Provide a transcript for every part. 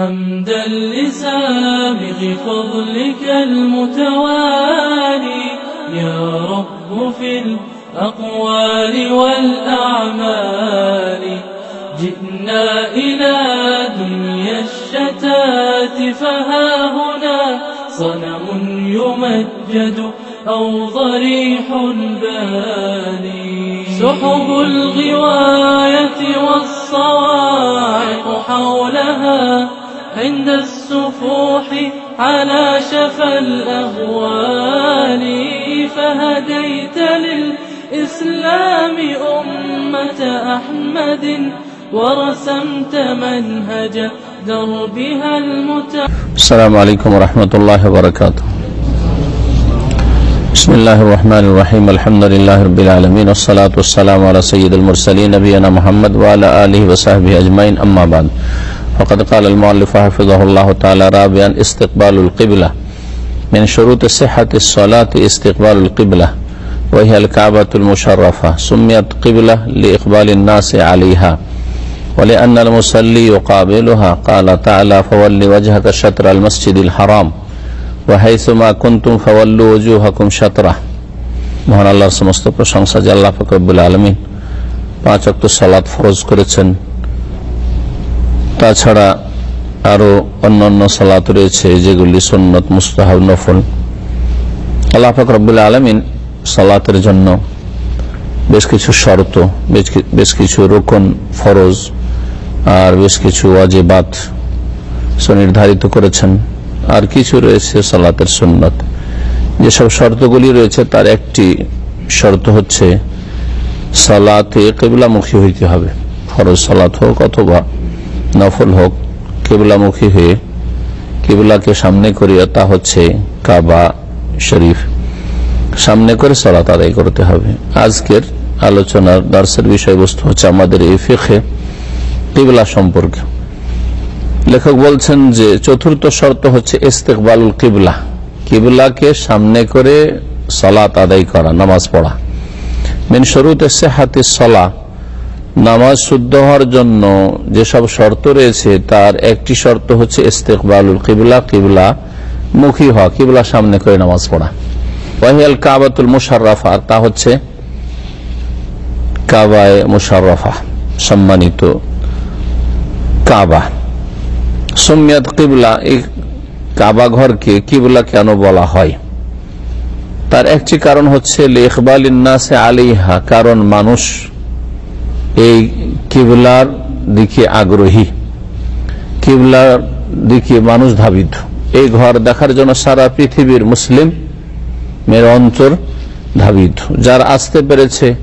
حمدا لسابق فضلك المتوالي. يا رب في الأقوال والأعمال جئنا إلى دنيا الشتات فها هنا صنم يمجد أو ضريح باني. سحب الغواية والصواعق حولها عند السفوح على شفا الأهوال فهديت للإسلام أمة أحمد ورسمت منهج دربها المتعب السلام عليكم ورحمة الله وبركاته. بسم الله الرحمن الرحيم الحمد لله رب العالمين والصلاة والسلام على سيد المرسلين نبينا محمد وعلى آله وصحبه أجمعين أما بعد. فقد قال المؤلف حفظه الله تعالى رابعا استقبال القبلة من شروط صحة الصلاة استقبال القبلة وهي الكعبة المشرفة سميت قبلة لإقبال الناس عليها ولأن المصلي يقابلها قال تعالى فول وجهك شطر المسجد الحرام وحيثما كنتم فولوا وجوهكم شطره মহান আল্লাহর সমস্ত প্রশংসা যে আল্লাহ ফকরবুল আলমিন পাঁচ অক্ট সালাত ফরজ করেছেন তাছাড়া আরও অন্যান্য সালাত রয়েছে, যেগুলি সন্নত, মুস্তাহাব, নফল। আল্লাহ ফকরবুল আলমিন সালাতের জন্য বেশ কিছু শর্ত বেশ কিছু রোকন, ফরজ আর বেশ কিছু ওয়াজেবাত সুনির্ধারিত করেছেন। আর কিছু রয়েছে সালাতের সুন্নত। যেসব শর্তগুলি রয়েছে, তার একটি শর্ত হচ্ছে সালাতে কেবলামুখী হইতে হবে। ফরজ সালাত হোক অথবা নফল হোক, কেবলামুখী হয়ে কেবলাকে সামনে করিয়া তা হচ্ছে কাবা শরীফ। সামনে করে সলাত আদায় করতে হবে। আজকের আলোচনার দার্সের বিষয়বস্তু হচ্ছে আমাদের এই ফেখে কিবলা সম্পর্কে। লেখক বলছেন যে চতুর্থ শর্ত হচ্ছে ইস্তেকবালুল কিবলা। কিবলাকে সামনে করে সলাত আদায় করা, নামাজ পড়া। মেন শরুত হাতি সলা নামাজ শুদ্ধ হওয়ার জন্য যেসব শর্ত রয়েছে, তার একটি শর্ত হচ্ছে ইস্তেকবালুল কিবলা কিবলা মুখী হওয়া, কিবলা সামনে করে নামাজ পড়া। ওয়াহিয়াল কাবাতুল মুশারফা তা হচ্ছে কাবায় মুশারফা সম্মানিত কাবা। সুমিয়াত কিবলা, এই কাবা ঘরকে কিবলা কেন বলা হয়? তার একটি কারণ হচ্ছে লেখবাল ইন্নাসে আলিহা কারণ মানুষ এই কিবলার দিকে আগ্রহী, কিবলার দিকে মানুষ ধাবিত। এই ঘর দেখার জন্য সারা পৃথিবীর মুসলিম মের অঞ্চল ধাবিত। যারা আসতে পেরেছে,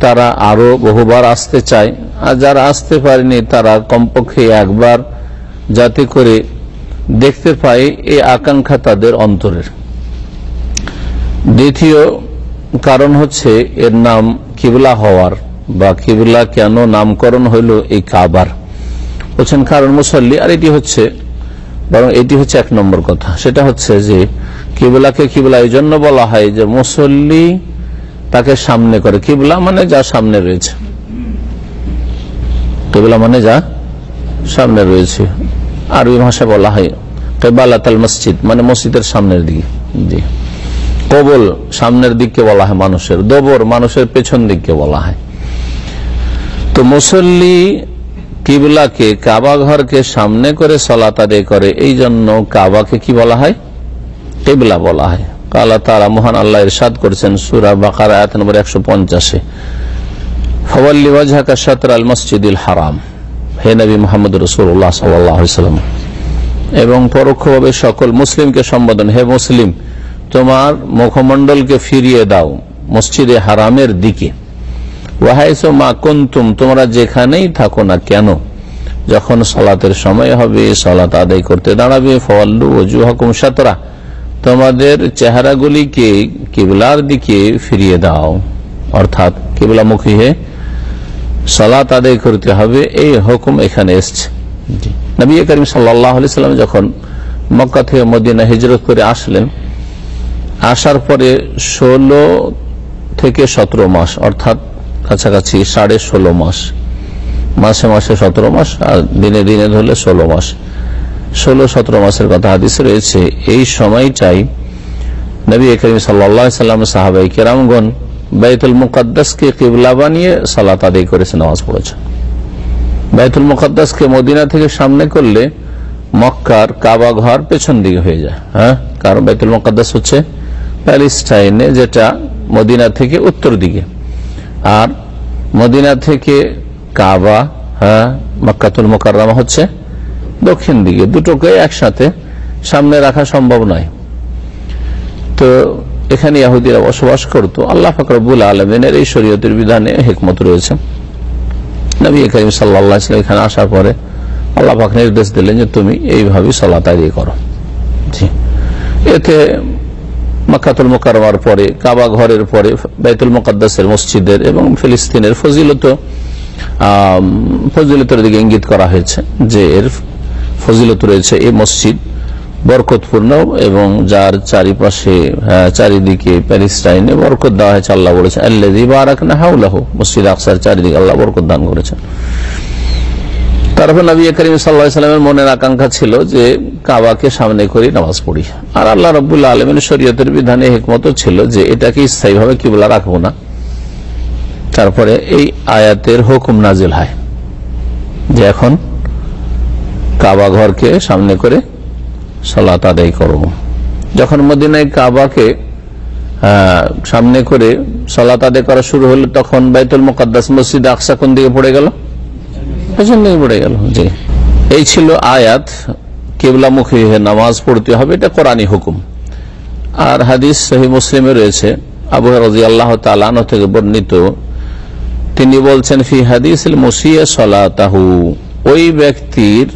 তারা আরও বহুবার আসতে চায়। আর যারা আসতে পারেনি, তারা কমপক্ষে একবার যাতে করে দেখতে পায় এই আকাঙ্ক্ষা তাদের অন্তরের। দ্বিতীয় কারণ হচ্ছে, এর নাম কিবলা হওয়ার। বা কিবলা কেন নামকরণ হইল এই কাবার? বলছেন, কারণ মুসল্লি, আর এটি হচ্ছে, বরং এটি হচ্ছে এক নম্বর কথা। সেটা হচ্ছে যে, কিবলাকে কিবলা এই জন্য বলা হয় যে মুসল্লি তাকে সামনে করে। কিবলা মানে যা সামনে রয়েছে। কিবলা মানে যা সামনে রয়েছে। আরবি ভাষা বলা হয় কেবালাতাল মসজিদ মানে মসজিদের সামনের দিকে জি কবল সামনের দিককে বলা হয় মানুষের। দবর মানুষের পেছন দিককে বলা হয়। তো মুসল্লি কিবলাকে কাবা ঘরকে সামনে করে সলাত আদায় করে, এই জন্য কাবাকে কি বলা হয়? কেবলা বলা হয়। কালা তারা মহান আল্লাহ ইরশাদ করেছেন সুরা বাকার, আয়াত নম্বর একশো পঞ্চাশে। ফওয়াল্লি ওয়াজহাকা শাতর আল মসজিদুল হারাম। হে নবী মোহাম্মদ রসুল্লাহ সাল্লাম এবং পরোক্ষভাবে সকল মুসলিমকে সম্বোধন, হে মুসলিম, তোমার মুখমণ্ডলকে ফিরিয়ে দাও মসজিদে হারামের দিকে। ওয়াহাইস মা কুন্তুম তোমরা যেখানেই থাকো না কেন? যখন সলাতের সময় হবে সলাত আদায় করতে দাঁড়াবে ফল্লু অজু হকুম সাতরা তোমাদের চেহারাগুলিকে কেবলার দিকে ফিরিয়ে দাও। অর্থাৎ কিবলামুখী হয়ে সলাত আদায় করতে হবে এই হুকুম এখানে এসছে। নবী করিম সাল্লাম যখন মক্কা থেকে মদিনা হিজরত করে আসলেন আসার পরে ষোলো থেকে সতেরো মাস অর্থাৎ কাছাকাছি সাড়ে ষোলো মাস। মাসে মাসে সতেরো মাস আর দিনে দিনে ধরলে ষোলো মাস। ষোলো সতেরো মাসের কথা হাদিস রয়েছে, এই সময়টাই নবী করিম সাল্লাম সাহাবাই কেরামগণ বাইতুল মুকাদ্দাসকে কিবলা বানিয়ে সালাত আদায় করেছে, নামাজ পড়েছে। বাইতুল মুকাদ্দাসকে মদিনা থেকে সামনে করলে মক্কার কাবা ঘর পেছন দিকে হয়ে যায়। হ্যাঁ? কারণ বাইতুল মুকাদ্দাস হচ্ছে প্যালেস্টাইনে যেটা মদিনা থেকে উত্তর দিকে। আর মদিনা থেকে কাবা হ্যাঁ মক্কাতুল মোকাররামা হচ্ছে দক্ষিণ দিকে। দুটোকে একসাথে সামনে রাখা সম্ভব নয়। তো এখানে ইহুদিরা বসবাস করতো। আল্লাহ ফকরবুল আলমিনের এই শরীয়তের বিধানে হেকমত রয়েছে। নবী করিম সাল্লা এখানে আসার পরে আল্লাহ পাক নির্দেশ দিলেন যে তুমি এইভাবে সলাত আদায় করো। জি। এতে মাকাতুল মোকারমার পরে, কাবা ঘরের পরে, বাইতুল মোকাদ্দাসের মসজিদের এবং ফিলিস্তিনের ফজিলত ফজিলতের দিকে ইঙ্গিত করা হয়েছে যে এর ফজিলত রয়েছে এই মসজিদ বরকতপূর্ণ এবং যার চারিপাশে চারিদিকে প্যারিস্টাইনে বরকত দেওয়া হয়েছে। আল্লাহ বলেছে আল্লাহ হাউলাহ মসজিদ আকসার চারিদিকে আল্লাহ বরকত দান করেছেন। তারপর নবী করিম সাল্লামের মনের আকাঙ্ক্ষা ছিল যে কাবাকে সামনে করে নামাজ পড়ি। আর আল্লাহ রবুল্লা আলমের শরীয়তের বিধানে হেকমত ছিল যে এটাকে স্থায়ীভাবে কিবলা রাখব না। তারপরে এই আয়াতের হুকুম নাজিল হয় যে এখন কাবা ঘরকে সামনে করে সলাত আদায় করব। যখন মদিনায় কাবাকে সামনে করে সলাত আদায় করা শুরু হলো তখন বাইতুল মোকাদ্দাস মসজিদ আকসা কোন দিকে পড়ে গেল? পড়ে গেল জি এই ছিল আয়াত, কেবলামুখী নামাজ পড়তে হবে, এটা কোরআনী হুকুম। আর হাদিস সহি মুসলিমে রয়েছে, আবু রাজি আল্লাহ তালানো থেকে বর্ণিত, তিনি বলছেন, ফি হাদিস মুসিয়া ওই ব্যক্তির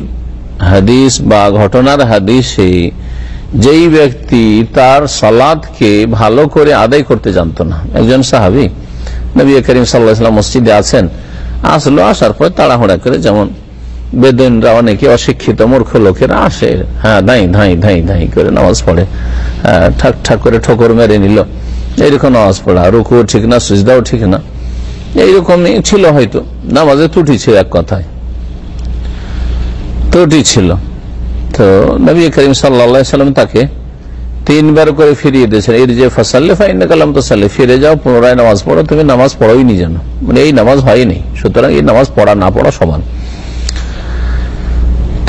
হাদিস বা ঘটনার হাদিসে যেই ব্যক্তি তার সলাদকে ভালো করে আদায় করতে জানত না। একজন সাহাবি, নবী করিম সাল্লাহাম মসজিদে আছেন আসলো, আসার পর তাড়াহুড়া করে যেমন বেদনরা অনেকে অশিক্ষিত, মূর্খ লোকেরা আসে হ্যাঁ ধাই ধাই ধাই ধাই করে নামাজ পড়ে ঠাক ঠাক করে ঠোকর মেরে নিল। এইরকম নামাজ পড়া, রুকুও ঠিক না, সুজদাও ঠিক না। এইরকমই ছিল হয়তো, নামাজে ত্রুটি ছিল এক কথায়। ত্রুটি ছিল। তো নবী করিম সাল্লা সাল্লাম তাকে তিনবার করে ফিরিয়ে দিয়েছেন। এর যে ফসাল্লে ফাইন কালাম তো ফিরে যাও, পুনরায় নামাজ পড়ো, তুমি নামাজ পড়োই নি যেন। মানে এই নামাজ হয়নি, সুতরাং এই নামাজ পড়া, না পড়া সমান।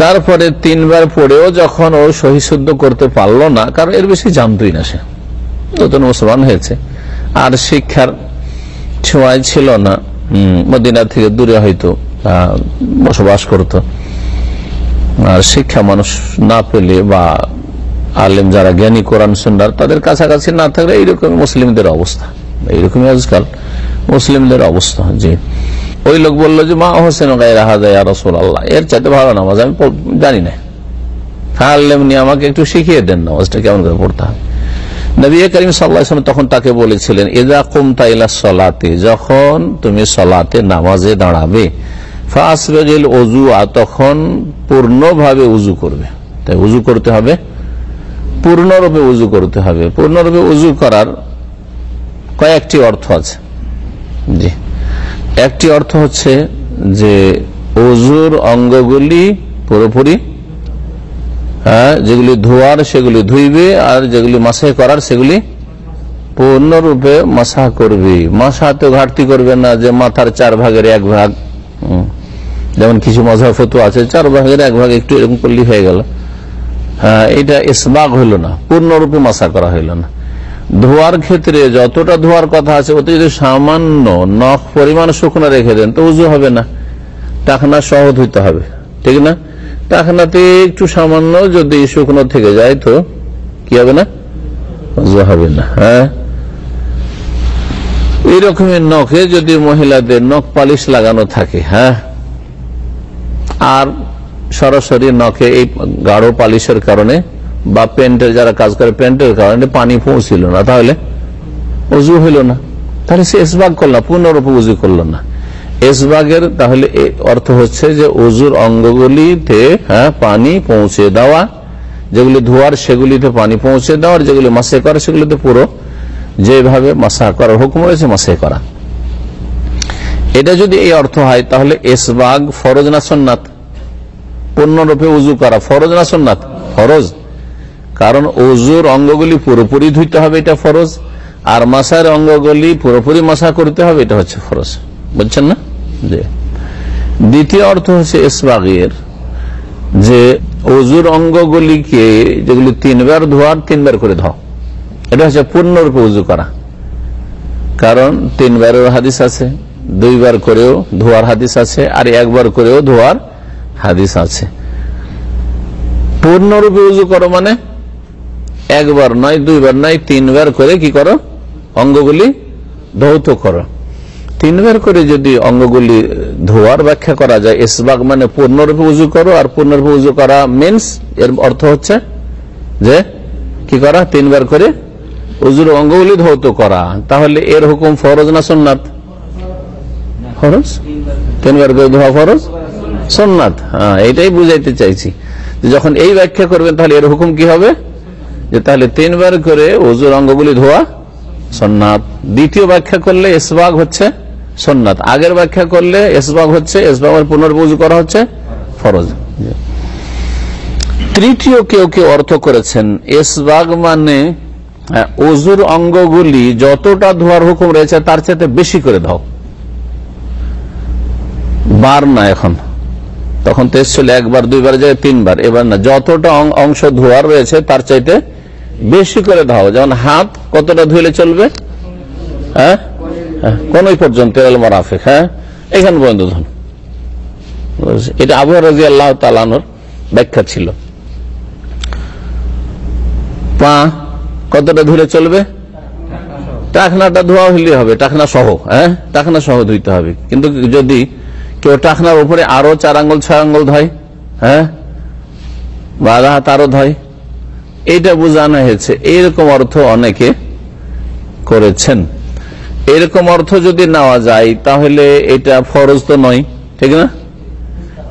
তারপরে তিনবার পড়েও যখন ও সহিশুদ্ধ করতে পারল না, কারণ এর বেশি জানতই না সে। নতুন মুসলমান হয়েছে। আর শিক্ষার ছোঁয়ায় ছিল না। মদিনা থেকে দূরে হয়তো বসবাস করত। আর শিক্ষা মানুষ না পেলে বা আলেম যারা জ্ঞানী কোরআন সুন্নার তাদের কাছাকাছি না থাকলে এইরকম মুসলিমদের অবস্থা। এইরকমই আজকাল মুসলিমদের অবস্থা জি ওই লোক বলল যে, মা হোসেন আল্লাহ এর চাইতে ভালো নামাজ আমি জানি না। হ্যাঁ আল্লেম নিয়ে আমাকে একটু শিখিয়ে দেন নামাজটা কেমন করে পড়তে হবে নবী করিম সাল্লাম তখন তাকে বলেছিলেন এদা কুমতা ইলা সলাতে, যখন তুমি সলাতে নামাজে দাঁড়াবে অজু তখন পূর্ণভাবে উজু করবে। তাই উজু করতে হবে। পূর্ণরূপে উজু করতে হবে। পূর্ণরূপে উজু করার কয়েকটি অর্থ আছে। জি। একটি অর্থ হচ্ছে যে অজুর অঙ্গগুলি পুরোপুরি হ্যাঁ যেগুলি ধোয়ার সেগুলি ধুইবে আর যেগুলি মাসাই করার সেগুলি পূর্ণরূপে মাসা করবে। মাসাতে ঘাটতি করবে না যে মাথার চার ভাগের এক ভাগ। যেমন কিছু মজা ফতো আছে, চার ভাগের এক ভাগ একটু এরকম করলে হয়ে গেল। এটা ইসবাগ হইল না, পূর্ণরূপে মাসা করা হইল না। ধোয়ার ক্ষেত্রে যতটা ধোয়ার কথা আছে, ওতে যদি সামান্য নখ পরিমাণ শুকনো রেখে দেন, তো উজু হবে না। টাকনা সহজ হইতে হবে, ঠিক না? টাকনাতে একটু সামান্য যদি শুকনো থেকে যায় তো কি হবে না? উজু হবে না হ্যাঁ? এইরকমের নখে যদি মহিলাদের নখ পালিশ লাগানো থাকে হ্যাঁ? আর সরাসরি নখে এই গাঢ় পালিশের কারণে বা পেন্টের যারা কাজ করে পেন্টের কারণে পানি পৌঁছিল না। তাহলে উজু হইল না। তাহলে সে এসবাগ করল না, পুনরূপে উজু করল না। এসবাগের তাহলে অর্থ হচ্ছে যে অজুর অঙ্গগুলিতে হ্যাঁ পানি পৌঁছে দেওয়া, যেগুলি ধোয়ার সেগুলিতে পানি পৌঁছে দেওয়ার যেগুলি মাসে করে, সেগুলিতে পুরো যেভাবে মাসা করার হুকুম রয়েছে, মাসে করা। এটা যদি এই অর্থ হয়, তাহলে এসবাগ ফরজ না সন্ন্যাত পূর্ণরূপে উজু করা। ফরজ না সন্ন্যাত ফরজ। কারণ অজুর অঙ্গগুলি পুরোপুরি ধুইতে হবে, এটা ফরজ। আর মাসার অঙ্গগুলি পুরোপুরি মাসা করতে হবে, এটা হচ্ছে ফরজ। বুঝছেন না? যে দ্বিতীয় অর্থ হচ্ছে এসবাগের যে অজুর অঙ্গগুলিকে যেগুলি তিনবার ধোয়ার তিনবার করে ধাও এটা হচ্ছে পূর্ণরূপে উজু করা। কারণ তিনবারের হাদিস আছে, দুইবার করেও ধোয়ার হাদিস আছে, আর একবার করেও ধোয়ার হাদিস আছে। পূর্ণরূপে উজু করো মানে একবার নয়, দুইবার নয়, তিনবার করে কি করো? অঙ্গগুলি ধৌত করো। তিনবার করে যদি অঙ্গগুলি ধোয়ার ব্যাখ্যা করা যায়, ইসবাগ মানে পূর্ণরূপে উজু করো আর পূর্ণরূপে উজু করা মিনস এর অর্থ হচ্ছে যে কি করা? তিনবার করে উজুর অঙ্গগুলি ধৌত করা। তাহলে এর হুকুম ফরজ না সোননাথ ফরজ? তিনবার করে ধোয়া ফরজ? সোননাথ হ্যাঁ এটাই বুঝাইতে চাইছি। যখন এই ব্যাখ্যা করবেন, তাহলে এর হুকুম কি হবে? যে তাহলে তিনবার করে অজুর অঙ্গগুলি ধোয়া সন্ন্যাত দ্বিতীয় ব্যাখ্যা করলে এসবাগ হচ্ছে সন্ন্যাত আগের ব্যাখ্যা করলে এসবাগ হচ্ছে, এসবাগের পুনর্বুজু করা হচ্ছে ফরজ। তৃতীয় কেউ কেউ অর্থ করেছেন, এসবাগ মানে অজুর অঙ্গগুলি যতটা ধোয়ার হুকুম রয়েছে, তার চাইতে বেশি করে দাও বার না এখন। তখন তো এসছিল একবার, দুইবার যায় তিনবার। এবার না, যতটা অংশ ধোয়ার রয়েছে, তার চাইতে বেশি করে ধাও যেমন হাত, কতটা ধুইলে চলবে? হ্যাঁ? কোন পর্যন্ত মারাফিক হ্যাঁ? এখান পর্যন্ত ধন এটা আবু রাজি আল্লাহ তালানোর ব্যাখ্যা ছিল। পা কতটা ধুলে চলবে? টাকনাটা ধোয়া হইলে হবে, টাকনা সহ হ্যাঁ? টাকনা সহ ধুইতে হবে। কিন্তু যদি কেউ টাকনার উপরে আরও চার আঙ্গুল, ছয় আঙ্গুল ধয় হ্যাঁ? বা আধা হাত আরও ধয়। এইটা বোঝানো হয়েছে। এইরকম অর্থ অনেকে করেছেন। এরকম অর্থ যদি নেওয়া যায়, তাহলে এটা ফরজ তো নয়, ঠিক না?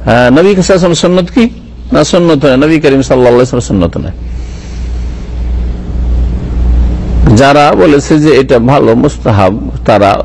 হ্যাঁ নবী কাসম সন্ন্যত কি? না, সন্ন্যত নয়। নবী করিম সাল্লা সন্ন্যত নয়। যারা বলেছে যে এটা ভালো, মুস্তাহাব, তারা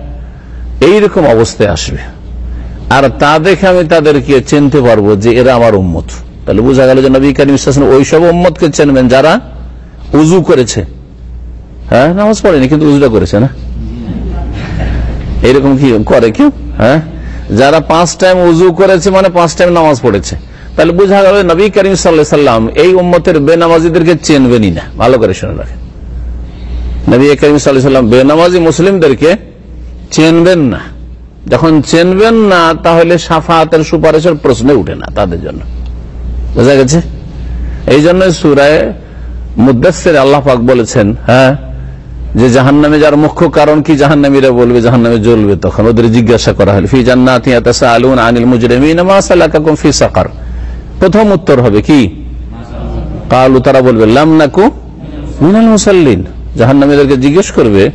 এইরকম অবস্থায় আসবে। আর তা দেখে আমি তাদেরকে চিনতে পারব যে এরা আমার উম্মত। তাহলে বোঝা গেল যে নবী কারিম ওই সব উম্মতকে চেনবেন যারা উজু করেছে। হ্যাঁ নামাজ পড়েনি, কিন্তু উজুটা করেছে না? এরকম কি করে কেউ? হ্যাঁ? যারা পাঁচ টাইম উজু করেছে মানে পাঁচ টাইম নামাজ পড়েছে। তাহলে বোঝা গেল নবী করিম সাল্লাম এই উম্মতের বেনামাজিদেরকে চেনবেনই না। ভালো করে শুনে রাখেন। নবী করিম সাল্লাম বেনামাজি মুসলিমদেরকে চেনবেন না। যখন চেনবেন না, তাহলে সাফাতের সুপারিশের প্রশ্নে উঠে না তাদের জন্য। বোঝা গেছে? এই জন্য সুরায় মুদাসের আল্লাহ পাক বলেছেন হ্যাঁ যে জাহান নামে যার মুখ্য কারণ কি জাহান নামীরা বলবে? জাহান নামে জ্বলবে তখন। ওদের জিজ্ঞাসা করা হল, ফি জান্নাত আনিল প্রথম উত্তর হবে কি? কালু, তারা বলবে, লাম নাকু মিনাল মুসাল্লিন। জাহান নামীদেরকে জিজ্ঞেস করবে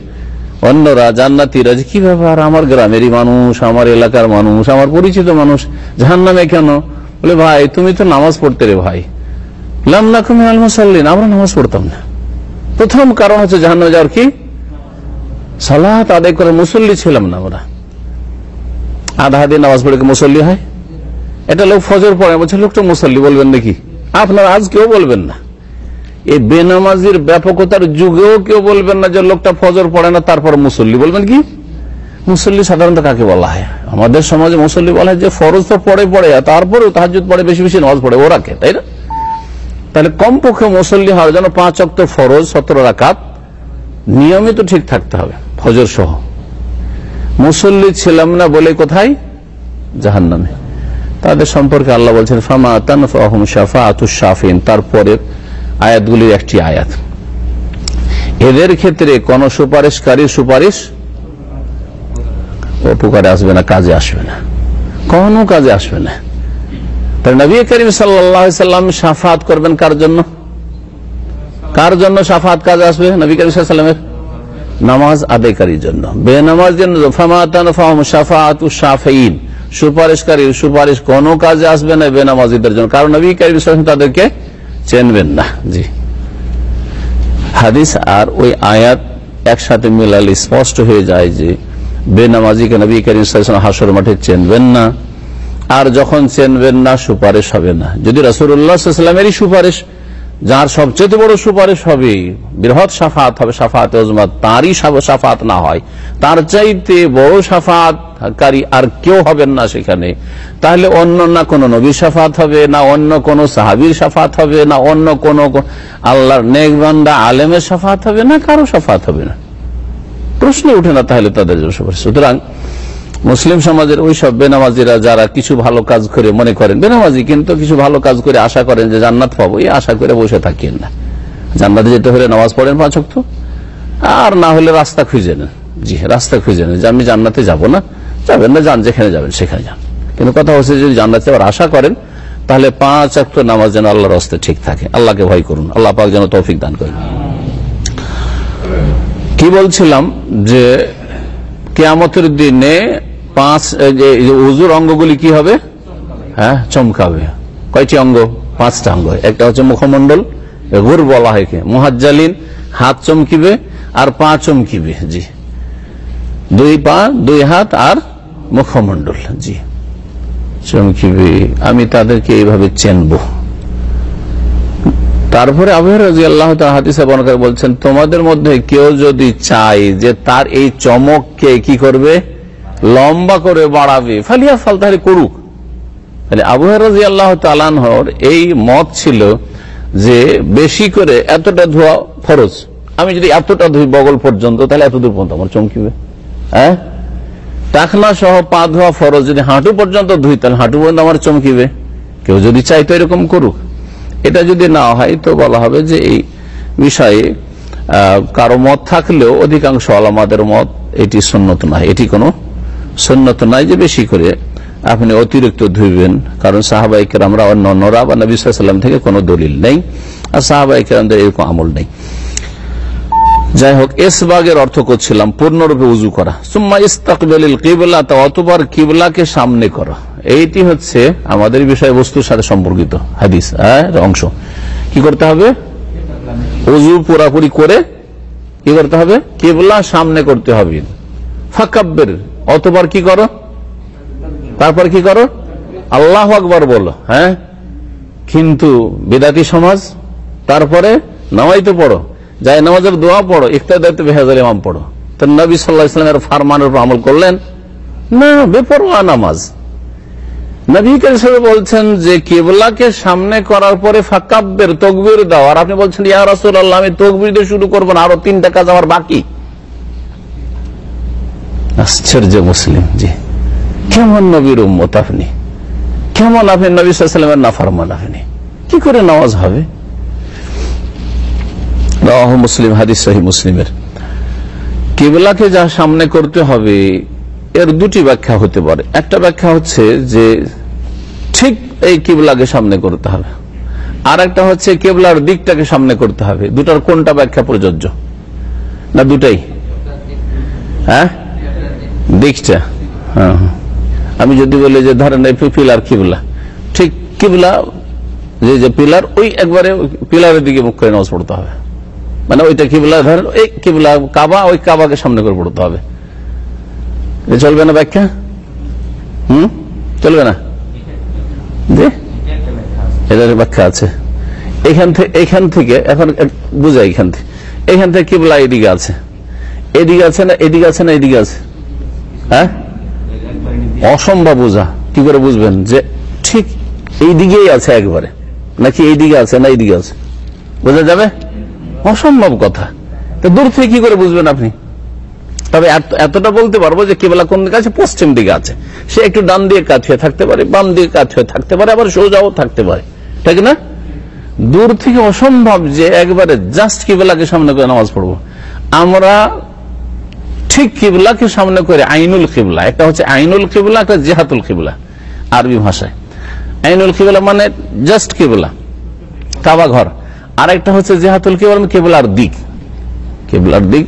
অন্যরা জান্নাতিরা যে, কি ব্যাপার? আমার গ্রামেরই মানুষ, আমার এলাকার মানুষ, আমার পরিচিত মানুষ জাহান নামে কেন? বলে, ভাই, তুমি তো নামাজ পড়তে রে ভাই। লাম নাকু মিনাল মুসাল্লিন, আমরা নামাজ পড়তাম না। প্রথম কারণ হচ্ছে জাহান্ন যাওয়ার কি? সালাত আদায় করে মুসল্লি ছিলাম না আমরা। আধা দিন নামাজ পড়ে মুসল্লি হয়? এটা লোক ফজর পড়ে, বলছে লোকটা মুসল্লি বলবেন নাকি? আপনারা আজ কেউ বলবেন না। এই বেনামাজির ব্যাপকতার যুগেও কেউ বলবেন না যে লোকটা ফজর পড়ে না, তারপর মুসল্লি বলবেন কি? মুসল্লি সাধারণত কাকে বলা হয়? আমাদের সমাজে মুসল্লি বলা হয় যে ফরজ তো পড়ে পড়ে তারপরেও তাহাজুদ পড়ে, বেশি বেশি নামাজ পড়ে ওরাকে তাই না? তাহলে কমপক্ষে মুসল্লি হওয়ার জন্য পাঁচ অক্ট ফরজ, সতেরো রাকাত, নিয়মিত ঠিক থাকতে হবে, ফজর সহ। মুসল্লি ছিলাম না বলে কোথায়? জাহান নামে তাদের সম্পর্কে আল্লাহ বলছেন, ফামা তানফাহুম শাফাআতুশ শাফিন তারপরের আয়াতগুলির একটি আয়াত। এদের ক্ষেত্রে কোন সুপারিশকারীর সুপারিশ উপকারে আসবে না, কাজে আসবে না। কোনো কাজে আসবে না। নবী করিম সাল্লাম সাফাত করবেন কার জন্য? কার জন্য সাফাত কাজে আসবে নবী করিম সাল্লামের? নামাজ আদায়কারীর জন্য। সুপারিশকারীর সুপারিশ কোনো কাজে আসবে না বেনামাজিদের জন্য। কারণ নবী করিম সাল্লাম তাদেরকে চেনবেন না, জি। হাদিস আর ওই আয়াত একসাথে মিলালে স্পষ্ট হয়ে যায় যে বেনামাজিকে নবী করিম হাসর মাঠে চেনবেন না, আর যখন চেনবেন না, সুপারিশ হবে না। যদি রাসুল্লাহামেরই সুপারিশ যার সবচেয়ে বড় সুপারিশ হবে বৃহৎ সাফাত হবে সাফাত ওজমাত তারই সাফাত না হয়। তার চাইতে বড় সাফাতকারী আর কেউ হবেন না সেখানে। তাহলে অন্য না কোন নবীর সাফাত হবে, না অন্য কোন সাহাবির সাফাত হবে, না অন্য কোন আল্লাহর নেকবান্দা আলেমের সাফাত হবে, না কারও সাফাত হবে না। প্রশ্ন উঠে না তাহলে তাদের জন্য সুপারিশ। সুতরাং মুসলিম সমাজের ওই সব বেনামাজিরা যারা কিছু ভালো কাজ করে মনে করেন, বেনামাজি কিন্তু কিছু ভালো কাজ করে আশা করেন যে জান্নাত পাবো, এই আশা করে বসে থাকেন না। জান্নাতে যেতে হলে নামাজ পড়েন পাঁচ তো আর না হলে রাস্তা খুঁজে নেন। জি, রাস্তা খুঁজে নেন, যে আমি জান্নাতে যাব না, যাবেন না, যান, যেখানে যাবেন, সেখানে যান। কিন্তু কথা হচ্ছে যদি জান্নাতে আবার আশা করেন, তাহলে পাঁচ অক্ট নামাজ যেন আল্লাহর রাস্তায় ঠিক থাকে। আল্লাহকে ভয় করুন, আল্লাহ পাক যেন তৌফিক দান করেন। কি বলছিলাম যে কেয়ামতের দিনে পাঁচ উজুর অঙ্গগুলি কি হবে? হ্যাঁ চমকাবে। কয়টি অঙ্গ? পাঁচটা অঙ্গ। একটা হচ্ছে মুখমন্ডল গুর বলা হয় কে মহাজ্জালিন, হাত চমকিবে আর পা চমকিবে, জি। দুই পা, দুই হাত আর মুখমন্ডল জি। চমকিবে। আমি তাদেরকে এইভাবে চেনব। তারপরে আবহাওয়া হাদিসা বনকার বলছেন, তোমাদের মধ্যে কেউ যদি চায় যে তার এই চমককে কি করবে? লম্বা করে বাড়াবে। ফালিয়া ফাল, তাহলে করুক। আবহাওয়া রাজি আল্লাহ তালানহর এই মত ছিল যে বেশি করে এতটা ধোয়া ফরজ। আমি যদি এতটা ধুই বগল পর্যন্ত, তাহলে এত দূর পর্যন্ত আমার চমকিবে। হ্যাঁ? টাকনা সহ পা ধোয়া ফরজ। যদি হাঁটু পর্যন্ত ধুই, তাহলে হাঁটু পর্যন্ত আমার চমকিবে। কেউ যদি চাই তো এরকম করুক। এটা যদি না হয়, তো বলা হবে যে এই বিষয়ে কারও মত থাকলেও অধিকাংশ আলামাদের মত এটি সন্ন্যত নয়। এটি কোনো সন্ন্যত নয় যে বেশি করে, আপনি অতিরিক্ত ধুইবেন। কারণ সাহাবাইকের আমরা অন্যরা বা নবিসাল্লাম থেকে কোনো দলিল নেই, আর সাহাবাইকের এরকম আমল নেই। যাই হোক এসবাগের অর্থ করছিলাম পূর্ণরূপে উজু করা। সুম্মা ইস্তাকবিল কিবলা তা অতবার কিবলাকে সামনে করা। এইটি হচ্ছে আমাদের বিষয়বস্তুর সাথে সম্পর্কিত হাদিস অংশ। কি করতে হবে? উজু পুরাপুরি করে কি করতে হবে? কিবলা সামনে করতে হবে। ফাকাব্বের অতবার কি করো? তারপর কি করো? আল্লাহ আকবর বলো হ্যাঁ? কিন্তু বেদাতি সমাজ, তারপরে নামাই তো পড়ো যাই নামাজের দোয়া পড়ো, ইফতার দায়িত্ব বেহাজাল ইমাম পড়ো। তো নবী সাল্লাহ ইসলামের ফারমানের উপর আমল করলেন? না, বেপরোয়া নামাজ। বলছেন যে কেবলাকে সামনে করার পরে ফাকাব্যের তকবির দাও। আর আপনি বলছেন, ইয়া রাসুল আল্লাহ আমি তকবির দিয়ে শুরু করব না, আরও তিনটা কাজ আমার বাকি। আশ্চর্য মুসলিম, জি। কেমন নবীর উম্মত আপনি? কেমন আপনি নবী সাল্লামের না ফারমান আপনি? কি করে নামাজ হবে? মুসলিম, হাদিস সহি মুসলিমের। কেবলাকে যা সামনে করতে হবে, এর দুটি ব্যাখ্যা হতে পারে। একটা ব্যাখ্যা হচ্ছে যে ঠিক এই কেবলাকে সামনে করতে হবে। আর একটা হচ্ছে কেবলার দিকটাকে সামনে করতে হবে। দুটার কোনটা ব্যাখ্যা প্রযোজ্য? না দুটাই? হ্যাঁ? দিকটা হ্যাঁ। আমি যদি বলি যে ধরেন পিলার কিবলা, ঠিক কিবলা, যে যে পিলার, ওই একবারে পিলারের দিকে মুখ করে নামাজ পড়তে হবে। মানে ওইটা কিবলা, ধরেন ওই কিবলা কাবা, ওই কাবাকে সামনে করে পড়তে হবে। চলবে না ব্যাখ্যা? হুম? চলবে না? এটার ব্যাখ্যা আছে। এখান থেকে এখান থেকে, এখন বুঝাই এখান থেকে এখান থেকে কিবলা এদিকে আছে। এদিকে আছে না এদিকে আছে না এদিকে আছে? হ্যাঁ? অসম্ভব বোঝা। কি করে বুঝবেন? যে ঠিক এই দিকেই আছে একবারে। নাকি এই দিকে আছে না এই দিকে আছে? বোঝা যাবে? অসম্ভব কথা। তো দূর থেকে কি করে বুঝবেন আপনি? তবে এত- এতটা বলতে পারব যে কেবলা কোন দিকে আছে? পশ্চিম দিকে আছে। সে একটু ডান দিয়ে কাত হয়ে থাকতে পারে, বাম দিকে কাত হয়ে থাকতে পারে, আবার সোজাও থাকতে পারে। ঠিক না? দূর থেকে অসম্ভব যে একবারে জাস্ট কিবলাকে সামনে করে নামাজ পড়ব। আমরা ঠিক কিবলাকে সামনে করে আইনুল কিবলা। একটা হচ্ছে আইনুল কিবলা, একটা জেহাতুল কিবলা আরবি ভাষায়। আইনুল কিবলা মানে জাস্ট কিবলা, কাবা ঘর। আর একটা হচ্ছে জেহাতুল কিবলা মানে কেবলার দিক। কেবলার দিক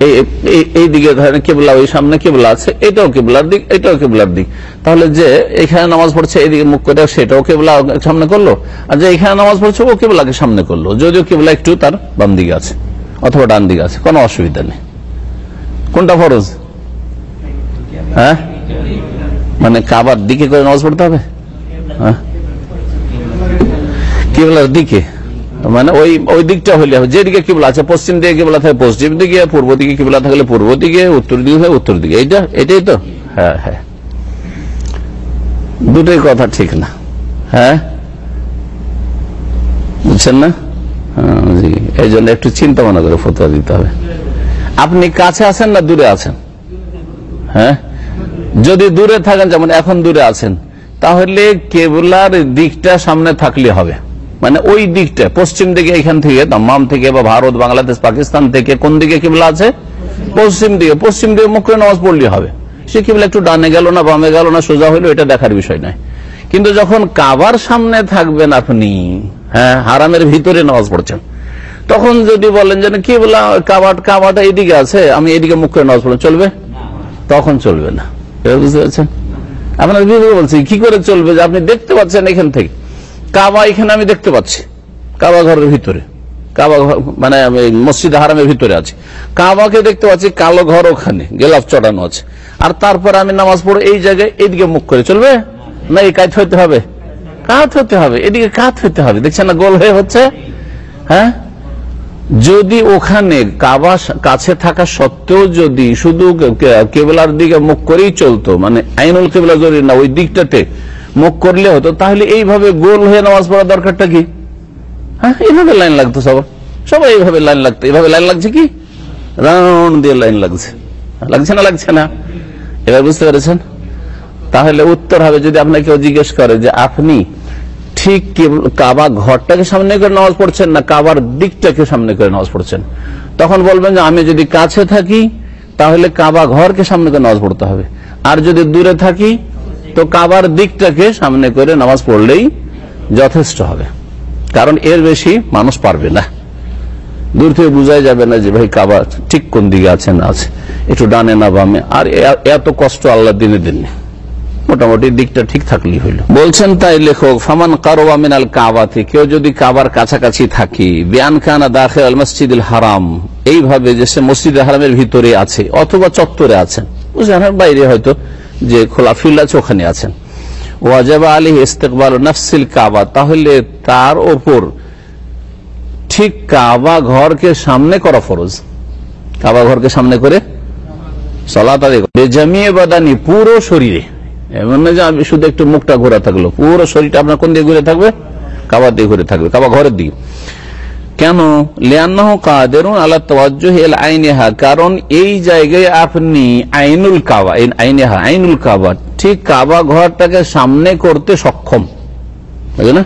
এই- দিকে ধরেন কেবলা ওই সামনে কেবলা আছে, এটাও কেবলার দিক, এটাও কেবলার দিক। তাহলে যে এখানে নামাজ পড়ছে, এদিকে মুখ করে সেটাও কেবলা সামনে করল, আর যে এখানে নামাজ পড়ছে, ও কেবলাকে সামনে করল। যদিও কেবলা একটু তার বাম দিকে আছে, অথবা ডান দিকে আছে, কোনো অসুবিধা নেই। কোনটা ফরজ? হ্যাঁ? মানে কাবার দিকে করে নামাজ পড়তে হবে? হ্যাঁ? কেবলার দিকে? মানে ওই ওই দিকটা হইলে হবে। যেদিকে কিবলা আছে পশ্চিম দিকে কিবলা থাকে পশ্চিম দিকে পূর্ব দিকে কিবলা থাকলে পূর্ব দিকে উত্তর দিকে হয় উত্তর দিকে। এইটা এটাই তো? হ্যাঁ হ্যাঁ। দুটোই কথা ঠিক না। হ্যাঁ? বুঝছেন না? হ্যাঁ, এই জন্য একটু চিন্তা ভাবনা করে ফতোয়া দিতে হবে। আপনি কাছে আছেন না দূরে আছেন? হ্যাঁ? যদি দূরে থাকেন, যেমন এখন দূরে আছেন, তাহলে কেবলার দিকটা সামনে থাকলে হবে। মানে ওই দিকটা, পশ্চিম দিকে এখান থেকে দাম্মাম থেকে, বা ভারত, বাংলাদেশ, পাকিস্তান থেকে, কোন দিকে কেবলা আছে? পশ্চিম দিকে। পশ্চিম দিকে মুখ করে নামাজ পড়লে হবে। সে কেবলা একটু ডানে গেল না বামে গেল না, সোজা হইল, এটা দেখার বিষয় নয়। কিন্তু যখন কাবার সামনে থাকবেন আপনি হ্যাঁ হারামের ভিতরে নামাজ পড়ছেন তখন যদি বলেন যে কি বললাম? কাবাট, কাবাটা এইদিকে আছে, আমি এদিকে মুখ করে নামাজ পড়েন চলবে? তখন চলবে না। বুঝতে পারছেন? আপনার বিবেক বলছি, কি করে চলবে যে আপনি দেখতে পাচ্ছেন এখান থেকে? কাবা এখানে আমি দেখতে পাচ্ছি। কাবা ঘরের ভিতরে। কাবা মানে মসজিদ হারামের ভিতরে আছি। কাবাকে দেখতে পাচ্ছি, কালো ঘর ওখানে, গেলাফ চড়ানো আছে। আর তারপর আমি নামাজ পড়ে এই জায়গায় এদিকে মুখ করে, চলবে? না, এই কাজ হইতে হবে? কাত হতে হবে। এদিকে কাত হতে হবে। দেখছেন না, গোল হয়ে হচ্ছে? হ্যাঁ? যদি ওখানে কাবা কাছে থাকা সত্ত্বেও যদি শুধু কেবলার দিকে মুখ করেই চলতো মানে আইনুল কেবলা জরুরি না, ওই দিকটাতে মুখ করলে হতো, তাহলে এইভাবে গোল হয়ে নামাজ পড়ার দরকারটা কি? হ্যাঁ এইভাবে লাইন লাগতো সবার। সবাই এইভাবে লাইন লাগতো। এইভাবে লাইন লাগছে কি? রাউন্ড দিয়ে লাইন লাগছে। লাগছে না লাগছে না? এবার বুঝতে পেরেছেন? তাহলে উত্তর হবে যদি আপনাকে জিজ্ঞেস করে যে, আপনি ঠিক কাবা ঘরটাকে সামনে করে নামাজ পড়ছেন না কাবার দিকটাকে সামনে করে নামাজ পড়ছেন? তখন বলবেন যে আমি যদি কাছে থাকি, তাহলে কাবা ঘরকে সামনে করে নামাজ পড়তে হবে। আর যদি দূরে থাকি, তো কাবার দিকটাকে সামনে করে নামাজ পড়লেই যথেষ্ট হবে। কারণ এর বেশি মানুষ পারবে না। দূর থেকে বোঝাই যাবে না যে ভাই কাবা ঠিক কোন দিকে আছে না আছে। একটু ডানে না বামে। আর এত কষ্ট আল্লাহ দিনে দিনে। মোটামুটি দিকটা ঠিক থাকলেই হইল। বলছেন তাই লেখক, ফামান কারোয়া মিনাল কাবাতে, কেউ যদি কাবার কাছাকাছি থাকে বিয়ান খানা দাখে আল মসজিদুল হারাম, এইভাবে যে সে মসজিদ হারামের ভিতরে আছে অথবা চত্বরে আছেন, বুঝলেন বাইরে হয়তো যে খোলা ফিল্ড আছে ওখানে আছেন। ওয়াজাবা আলী ইস্তেকবাল নফসিল কাবা, তাহলে তার ওপর ঠিক কাবা ঘরকে সামনে করা ফরজ। কাবা ঘরকে সামনে করে সলাত। বেজামিয়ে বাদানি পুরো শরীরে। এমন না যে আমি শুধু একটু মুখটা ঘোরা থাকল। পুরো শরীরটা আপনার কোন দিকে ঘুরে থাকবে? কাবার দিকে ঘুরে থাকবে, কাবা ঘরের দিকে। কেন? লিয়ান্নাহ কাদেরুন আল্লাহ তাওয়াজ্জুহ ইলা আইনিহা, কারণ এই জায়গায় আপনি আইনুল কাবা আইনিহা, আইনুল কাবা, ঠিক কাবা ঘরটাকে সামনে করতে সক্ষম। বুঝলে না?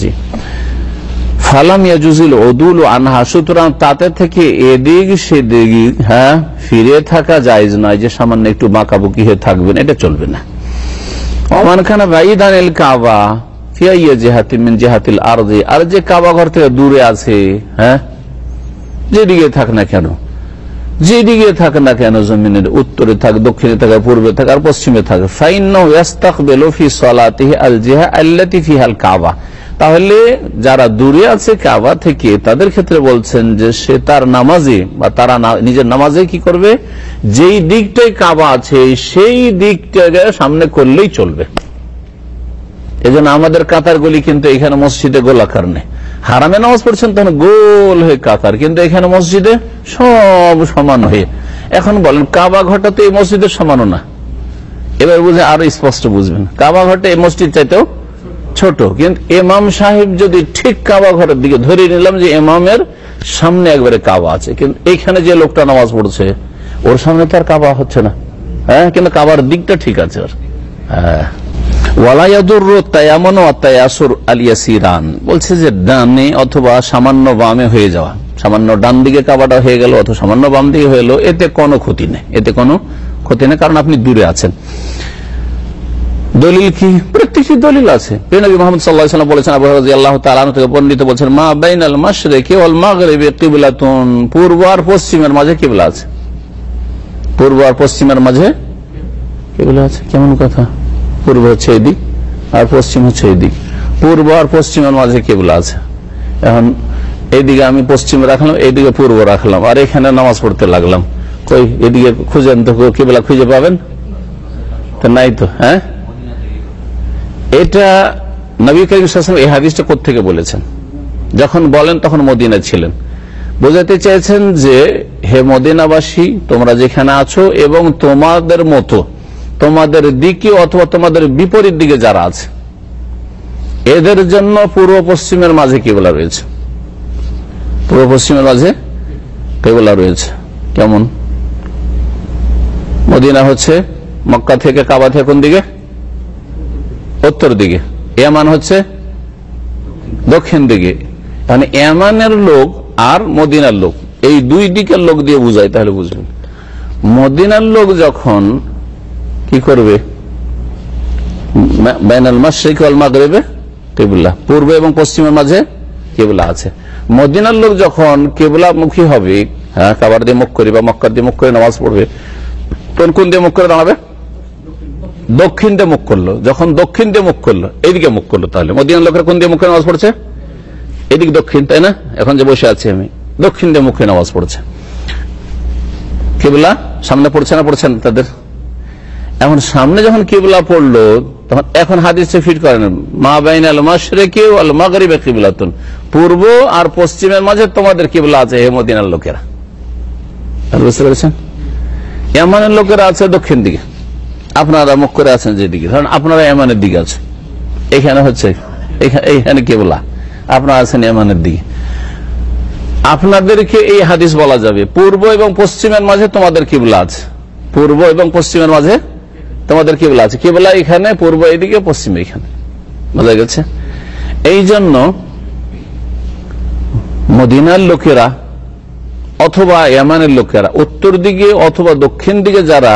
জি। ফালাম ইয়াজুজিল ওদুল আনহা তাতে থেকে এদিক সেদিক হ্যাঁ ফিরে থাকা জায়জ নয় যে সামান্য একটু বাঁকাবুকি হয়ে থাকবেন, এটা চলবে না। অমান খানা কাবা ফিয়াইয়া জেহাতি মিন জেহাতিল আর যে কাবা ঘর থেকে দূরে আছে হ্যাঁ? যেদিকে থাক না কেন। যেদিকে থাক না কেন জমিনের উত্তরে থাক, দক্ষিণে থাক, পূর্বে থাক আর পশ্চিমে থাক কাবা তাহলে যারা দূরে আছে কাবা থেকে, তাদের ক্ষেত্রে বলছেন যে সে তার নামাজে বা তারা নিজের নামাজে কি করবে? যেই দিকটাই কাবা আছে, সেই দিকটাকে সামনে করলেই চলবে। এজন্য আমাদের কাতারগুলি কিন্তু এখানে মসজিদে গোলাকার নেই। হারামে নামাজ পড়ছেন তখন গোল হয়ে কাতার কিন্তু এখানে মসজিদে সব সমান হয়ে। এখন বলেন, কাবা ঘরটা তো এই মসজিদের সমানও না। এবার বুঝে আরও স্পষ্ট বুঝবেন। কাবা ঘরটা এই মসজিদ চাইতেও ছোট। কিন্তু এমাম সাহেব যদি ঠিক কাবা ঘরের দিকে ধরে নিলাম যে এমামের সামনে একবারে কাবা আছে। কিন্তু এখানে যে লোকটা নামাজ পড়ছে, ওর সামনে তো আর কাবা হচ্ছে না। হ্যাঁ কিন্তু কাবার দিকটা ঠিক আছে ওর। হ্যাঁ। বলছে যে ডানে অথবা সামান্য বামে হয়ে যাওয়া। সামান্য ডান দিকে কাবাটা হয়ে গেল অথবা সামান্য বাম দিকে হয়ে গেল, এতে কোনো ক্ষতি নেই। এতে কোনো ক্ষতি নেই, কারণ আপনি দূরে আছেন। দলিল কি? প্রত্যেকটি দলিল আছে। নবী মোহাম্মদ সাল্লাহ সাল্লাম বলেছেন, আবু রাজি আল্লাহ থেকে পণ্ডিত বলছেন, মা বাইন আল মাসরে কেবল মাগরেবে কিবলাতুন। পূর্ব আর পশ্চিমের মাঝে কিবলা আছে। পূর্ব আর পশ্চিমের মাঝে কিবলা আছে। কেমন কথা? পূর্ব হচ্ছে এদিক আর পশ্চিম হচ্ছে এদিক। পূর্ব আর পশ্চিমের মাঝে কেবলা আছে। এখন এইদিকে আমি পশ্চিম রাখলাম এইদিকে পূর্ব রাখলাম। আর এখানে নামাজ পড়তে লাগলাম। কই, এদিকে খুঁজেন তো কেবলা খুঁজে পাবেন? নাই তো হ্যাঁ? এটা নবী করিম সাল্লাম এই হাদিসটা কোথেকে বলেছেন? যখন বলেন তখন মদিনা ছিলেন। বোঝাতে চেয়েছেন যে, হে মদিনাবাসী, তোমরা যেখানে আছো এবং তোমাদের মতো তোমাদের দিকে অথবা তোমাদের বিপরীত দিকে যারা আছে, এদের জন্য পূর্ব পশ্চিমের মাঝে কেবলা রয়েছে। পূর্ব পশ্চিমের মাঝে কেবলা রয়েছে। কেমন? মদিনা হচ্ছে মক্কা থেকে কাবা থেকে কোন দিকে? উত্তর দিকে। এমান হচ্ছে দক্ষিণ দিকে। মানে এমানের লোক আর মদিনার লোক, এই দুই দিকের লোক দিয়ে বুঝায় তাহলে বুঝবেন মদিনার লোক যখন কি করবে? বাইনাল মাসরিক আল মাগরেবে কেবুল্লাহ পূর্ব এবং পশ্চিমের মাঝে কেবলা আছে। মদিনার লোক যখন কেবলা মুখী হবে হ্যাঁ কাবার দিয়ে মুখ করে বা মক্কার দিয়ে মুখ করে নামাজ পড়বে তখন কোন দিয়ে মুখ করে দাঁড়াবে? দক্ষিণ দিয়ে মুখ করল। যখন দক্ষিণ দিয়ে মুখ করল, এইদিকে মুখ করল তাহলে। মদিনার লোকের কোন দিয়ে মুখে নামাজ পড়ছে? এদিক দক্ষিণ, তাই না? এখন যে বসে আছি আমি। দক্ষিণ দিয়ে মুখে নামাজ পড়ছে। কেবলা সামনে পড়ছে না পড়ছে না তাদের? এখন সামনে যখন কেবলা পড়ল, তখন এখন হাদিসে ফিট করেন, মা বাইন আল মাসরেকে আল মাগরিবে কিবলাতুন। পূর্ব আর পশ্চিমের মাঝে তোমাদের কেবলা আছে, হে মদিনার লোকেরা। বুঝতে পেরেছেন? এমানের লোকেরা আছে দক্ষিণ দিকে। আপনারা মুখ করে আছেন যেদিকে। ধরেন আপনারা এমানের দিকে আছে এখানে হচ্ছে এইখানে কেবলা। আপনারা আছেন এমানের দিকে। আপনাদেরকে এই হাদিস বলা যাবে, পূর্ব এবং পশ্চিমের মাঝে তোমাদের কিবলা আছে। পূর্ব এবং পশ্চিমের মাঝে তোমাদের কেবলা আছে, কেবলা এখানে, পূর্ব এদিকে, পশ্চিম এখানে। বোঝা গেছে? এই জন্য মদিনার লোকেরা অথবা ইয়ামানের লোকেরা, উত্তর দিকে অথবা দক্ষিণ দিকে যারা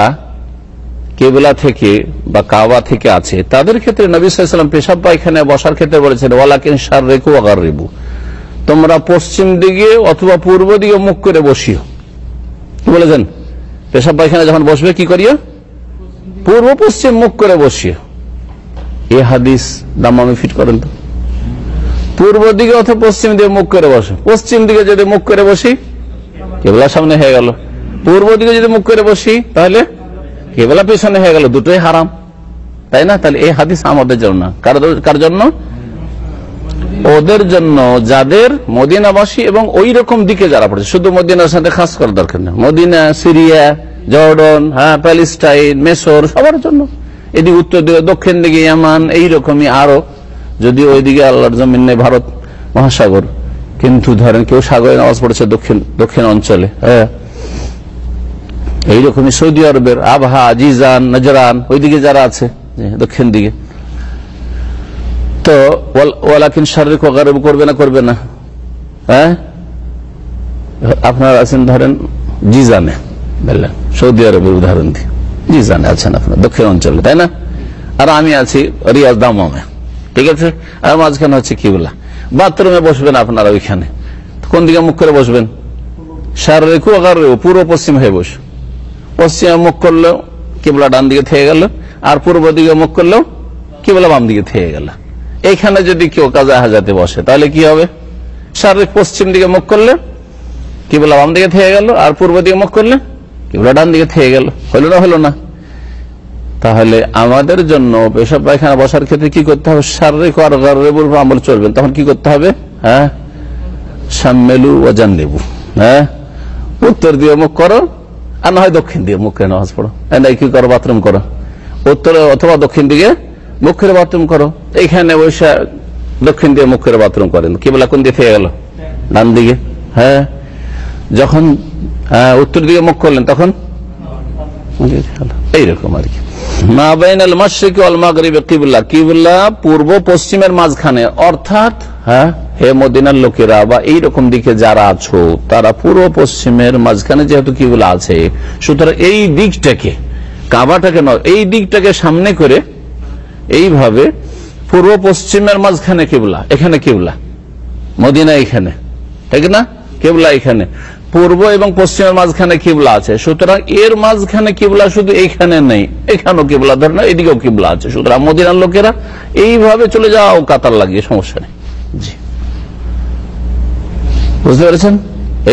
কেবলা থেকে বা কাবা থেকে আছে, তাদের ক্ষেত্রে নবী সাল্লাম পেশাব পায়খানে বসার ক্ষেত্রে বলেছেন, ওয়ালাকিন সার রেখু আগার রেবু তোমরা পশ্চিম দিকে অথবা পূর্ব দিকে মুখ করে বসিও। বলেছেন? পেশাব পায়খানা যখন বসবে, কি করিও? পূর্ব পশ্চিম মুখ করে বসিও এ হাদিস দাম ফিট করেন তো। পূর্ব দিকে অথবা পশ্চিম দিকে মুখ করে বসে। পশ্চিম দিকে যদি মুখ করে বসি, কেবলা সামনে হয়ে গেল। পূর্ব দিকে যদি মুখ করে বসি, তাহলে কেবলা পেছনে হয়ে গেল। দুটোই হারাম। তাই না? তাহলে এই হাদিস আমাদের জন্য। কার জন্য? ওদের জন্য যাদের মদিনাবাসী এবং ওই রকম দিকে যারা পড়েছে। শুধু মদিনার সাথে খাস করার দরকার নেই। মদিনা, সিরিয়া জর্ডন হ্যাঁ প্যালেস্টাইন, মেসর, সবার জন্য। এদিকে উত্তর দিকে, দক্ষিণ দিকে ইয়ামান, এইরকমই আরও। যদি ওইদিকে আল্লাহর জমিন নেই, ভারত মহাসাগর। কিন্তু ধরেন কেউ সাগরে নামাজ পড়েছে দক্ষিণ দক্ষিণ অঞ্চলে হ্যাঁ। এইরকমই সৌদি আরবের আবহা, জিজান, নজরান, ওইদিকে যারা আছে দক্ষিণ দিকে। তো ওয়ালাকিন শারীরিক করবে না করবে না। হ্যাঁ? আপনারা আছেন ধরেন জিজানে। বললেন সৌদি আরবের উদাহরণ দিয়ে জিজানে আছেন আপনার। দক্ষিণ অঞ্চলে, তাই না? আর আমি আছি রিয়াজ দামে ঠিক আছে? আর মাঝখানে হচ্ছে কি বলা বাথরুমে বসবেন আপনারা ওইখানে। কোন দিকে মুখ করে বসবেন? শারীরিক অগারব পূর্ব পশ্চিম হয়ে বস। পশ্চিমে মুখ করলেও কেবলা ডান দিকে থেকে গেল, আর পূর্ব দিকে মুখ করলেও কেবলা বাম দিকে থেকে গেল। এখানে যদি কেউ কাজা হাজাতে বসে, তাহলে কি হবে? শারীরিক পশ্চিম দিকে মুখ করলে কেবলা বাম দিকে থেকে গেল, আর পূর্ব দিকে মুখ করলে কেবলা ডান দিকে থেকে গেল। হলো না হলো না। তাহলে আমাদের জন্য পেশাব পায়খানা বসার ক্ষেত্রে কি করতে হবে? শারীরিক আর গর্বের আমল চলবেন তখন কি করতে হবে? হ্যাঁ? সাম্মেলু ওজান লেবু হ্যাঁ? উত্তর দিয়ে মুখ করো, আর না হয় দক্ষিণ দিয়ে মুখ নামাজ পড়ো। নাই কি করো? বাথরুম করো। উত্তরে অথবা দক্ষিণ দিকে মুখের বাথরুম করো। এইখানে বৈশা দক্ষিণ দিয়ে মুখের বাথরুম করেন। কি বলা কোন দিয়ে থেকে গেল? ডান দিকে। হ্যাঁ? যখন উত্তর দিকে মুখ করলেন, তখন? এইরকম আর কি। মা বাইনাল মাশরিকি ওয়াল মাগরিবি কিবলা। কিবলা পূর্ব পশ্চিমের মাঝখানে। অর্থাৎ হ্যাঁ হে মদিনার লোকেরা বা এই রকম দিকে যারা আছো, তারা পূর্ব পশ্চিমের মাঝখানে যেহেতু কিবলা আছে, সুতরাং এই দিকটাকে, কাবাটাকে নয়, এই দিকটাকে সামনে করে এইভাবে পূর্ব পশ্চিমের মাঝখানে কিবলা। এখানে কিবলা। মদিনা এখানে। ঠিক না? কেবলা এখানে। পূর্ব এবং পশ্চিমের মাঝখানে কিবলা আছে। সুতরাং এর মাঝখানে কিবলা শুধু এইখানে নেই। এখানেও কিবলা ধরে না এদিকেও কিবলা আছে। সুতরাং মদিনার লোকেরা এইভাবে চলে যাও, কাতার লাগিয়ে, সমস্যা নেই। বুঝতে পেরেছেন?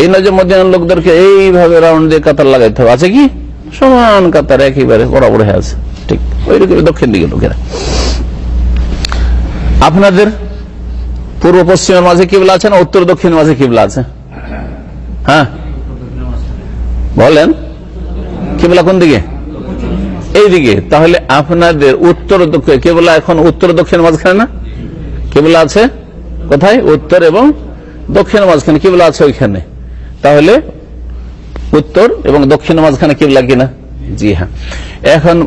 এই নয় যে মদিনার লোকদেরকে এইভাবে রাউন্ড দিয়ে কাতার লাগাইতে হবে। আছে কি? সমান কাতার, একেবারে বরাবর হয়ে আছে। ঠিক ওই রকম দক্ষিণ দিকে লোকেরা। আপনাদের পূর্ব পশ্চিমের মাঝে কিবলা আছে না উত্তর দক্ষিণের মাঝে কিবলা আছে? হ্যাঁ। বলেন। কিবলা কোন দিকে? এইদিকে। তাহলে আপনাদের উত্তর দক্ষিণ কেবলা এখন উত্তর দক্ষিণ মাঝখানে না? কেবলা আছে? কোথায়? উত্তর এবং দক্ষিণ মাঝখানে। কেবলা আছে ওইখানে। তাহলে উত্তর এবং দক্ষিণ মাঝখানে কেবলা কিনা? জি হ্যাঁ। এখন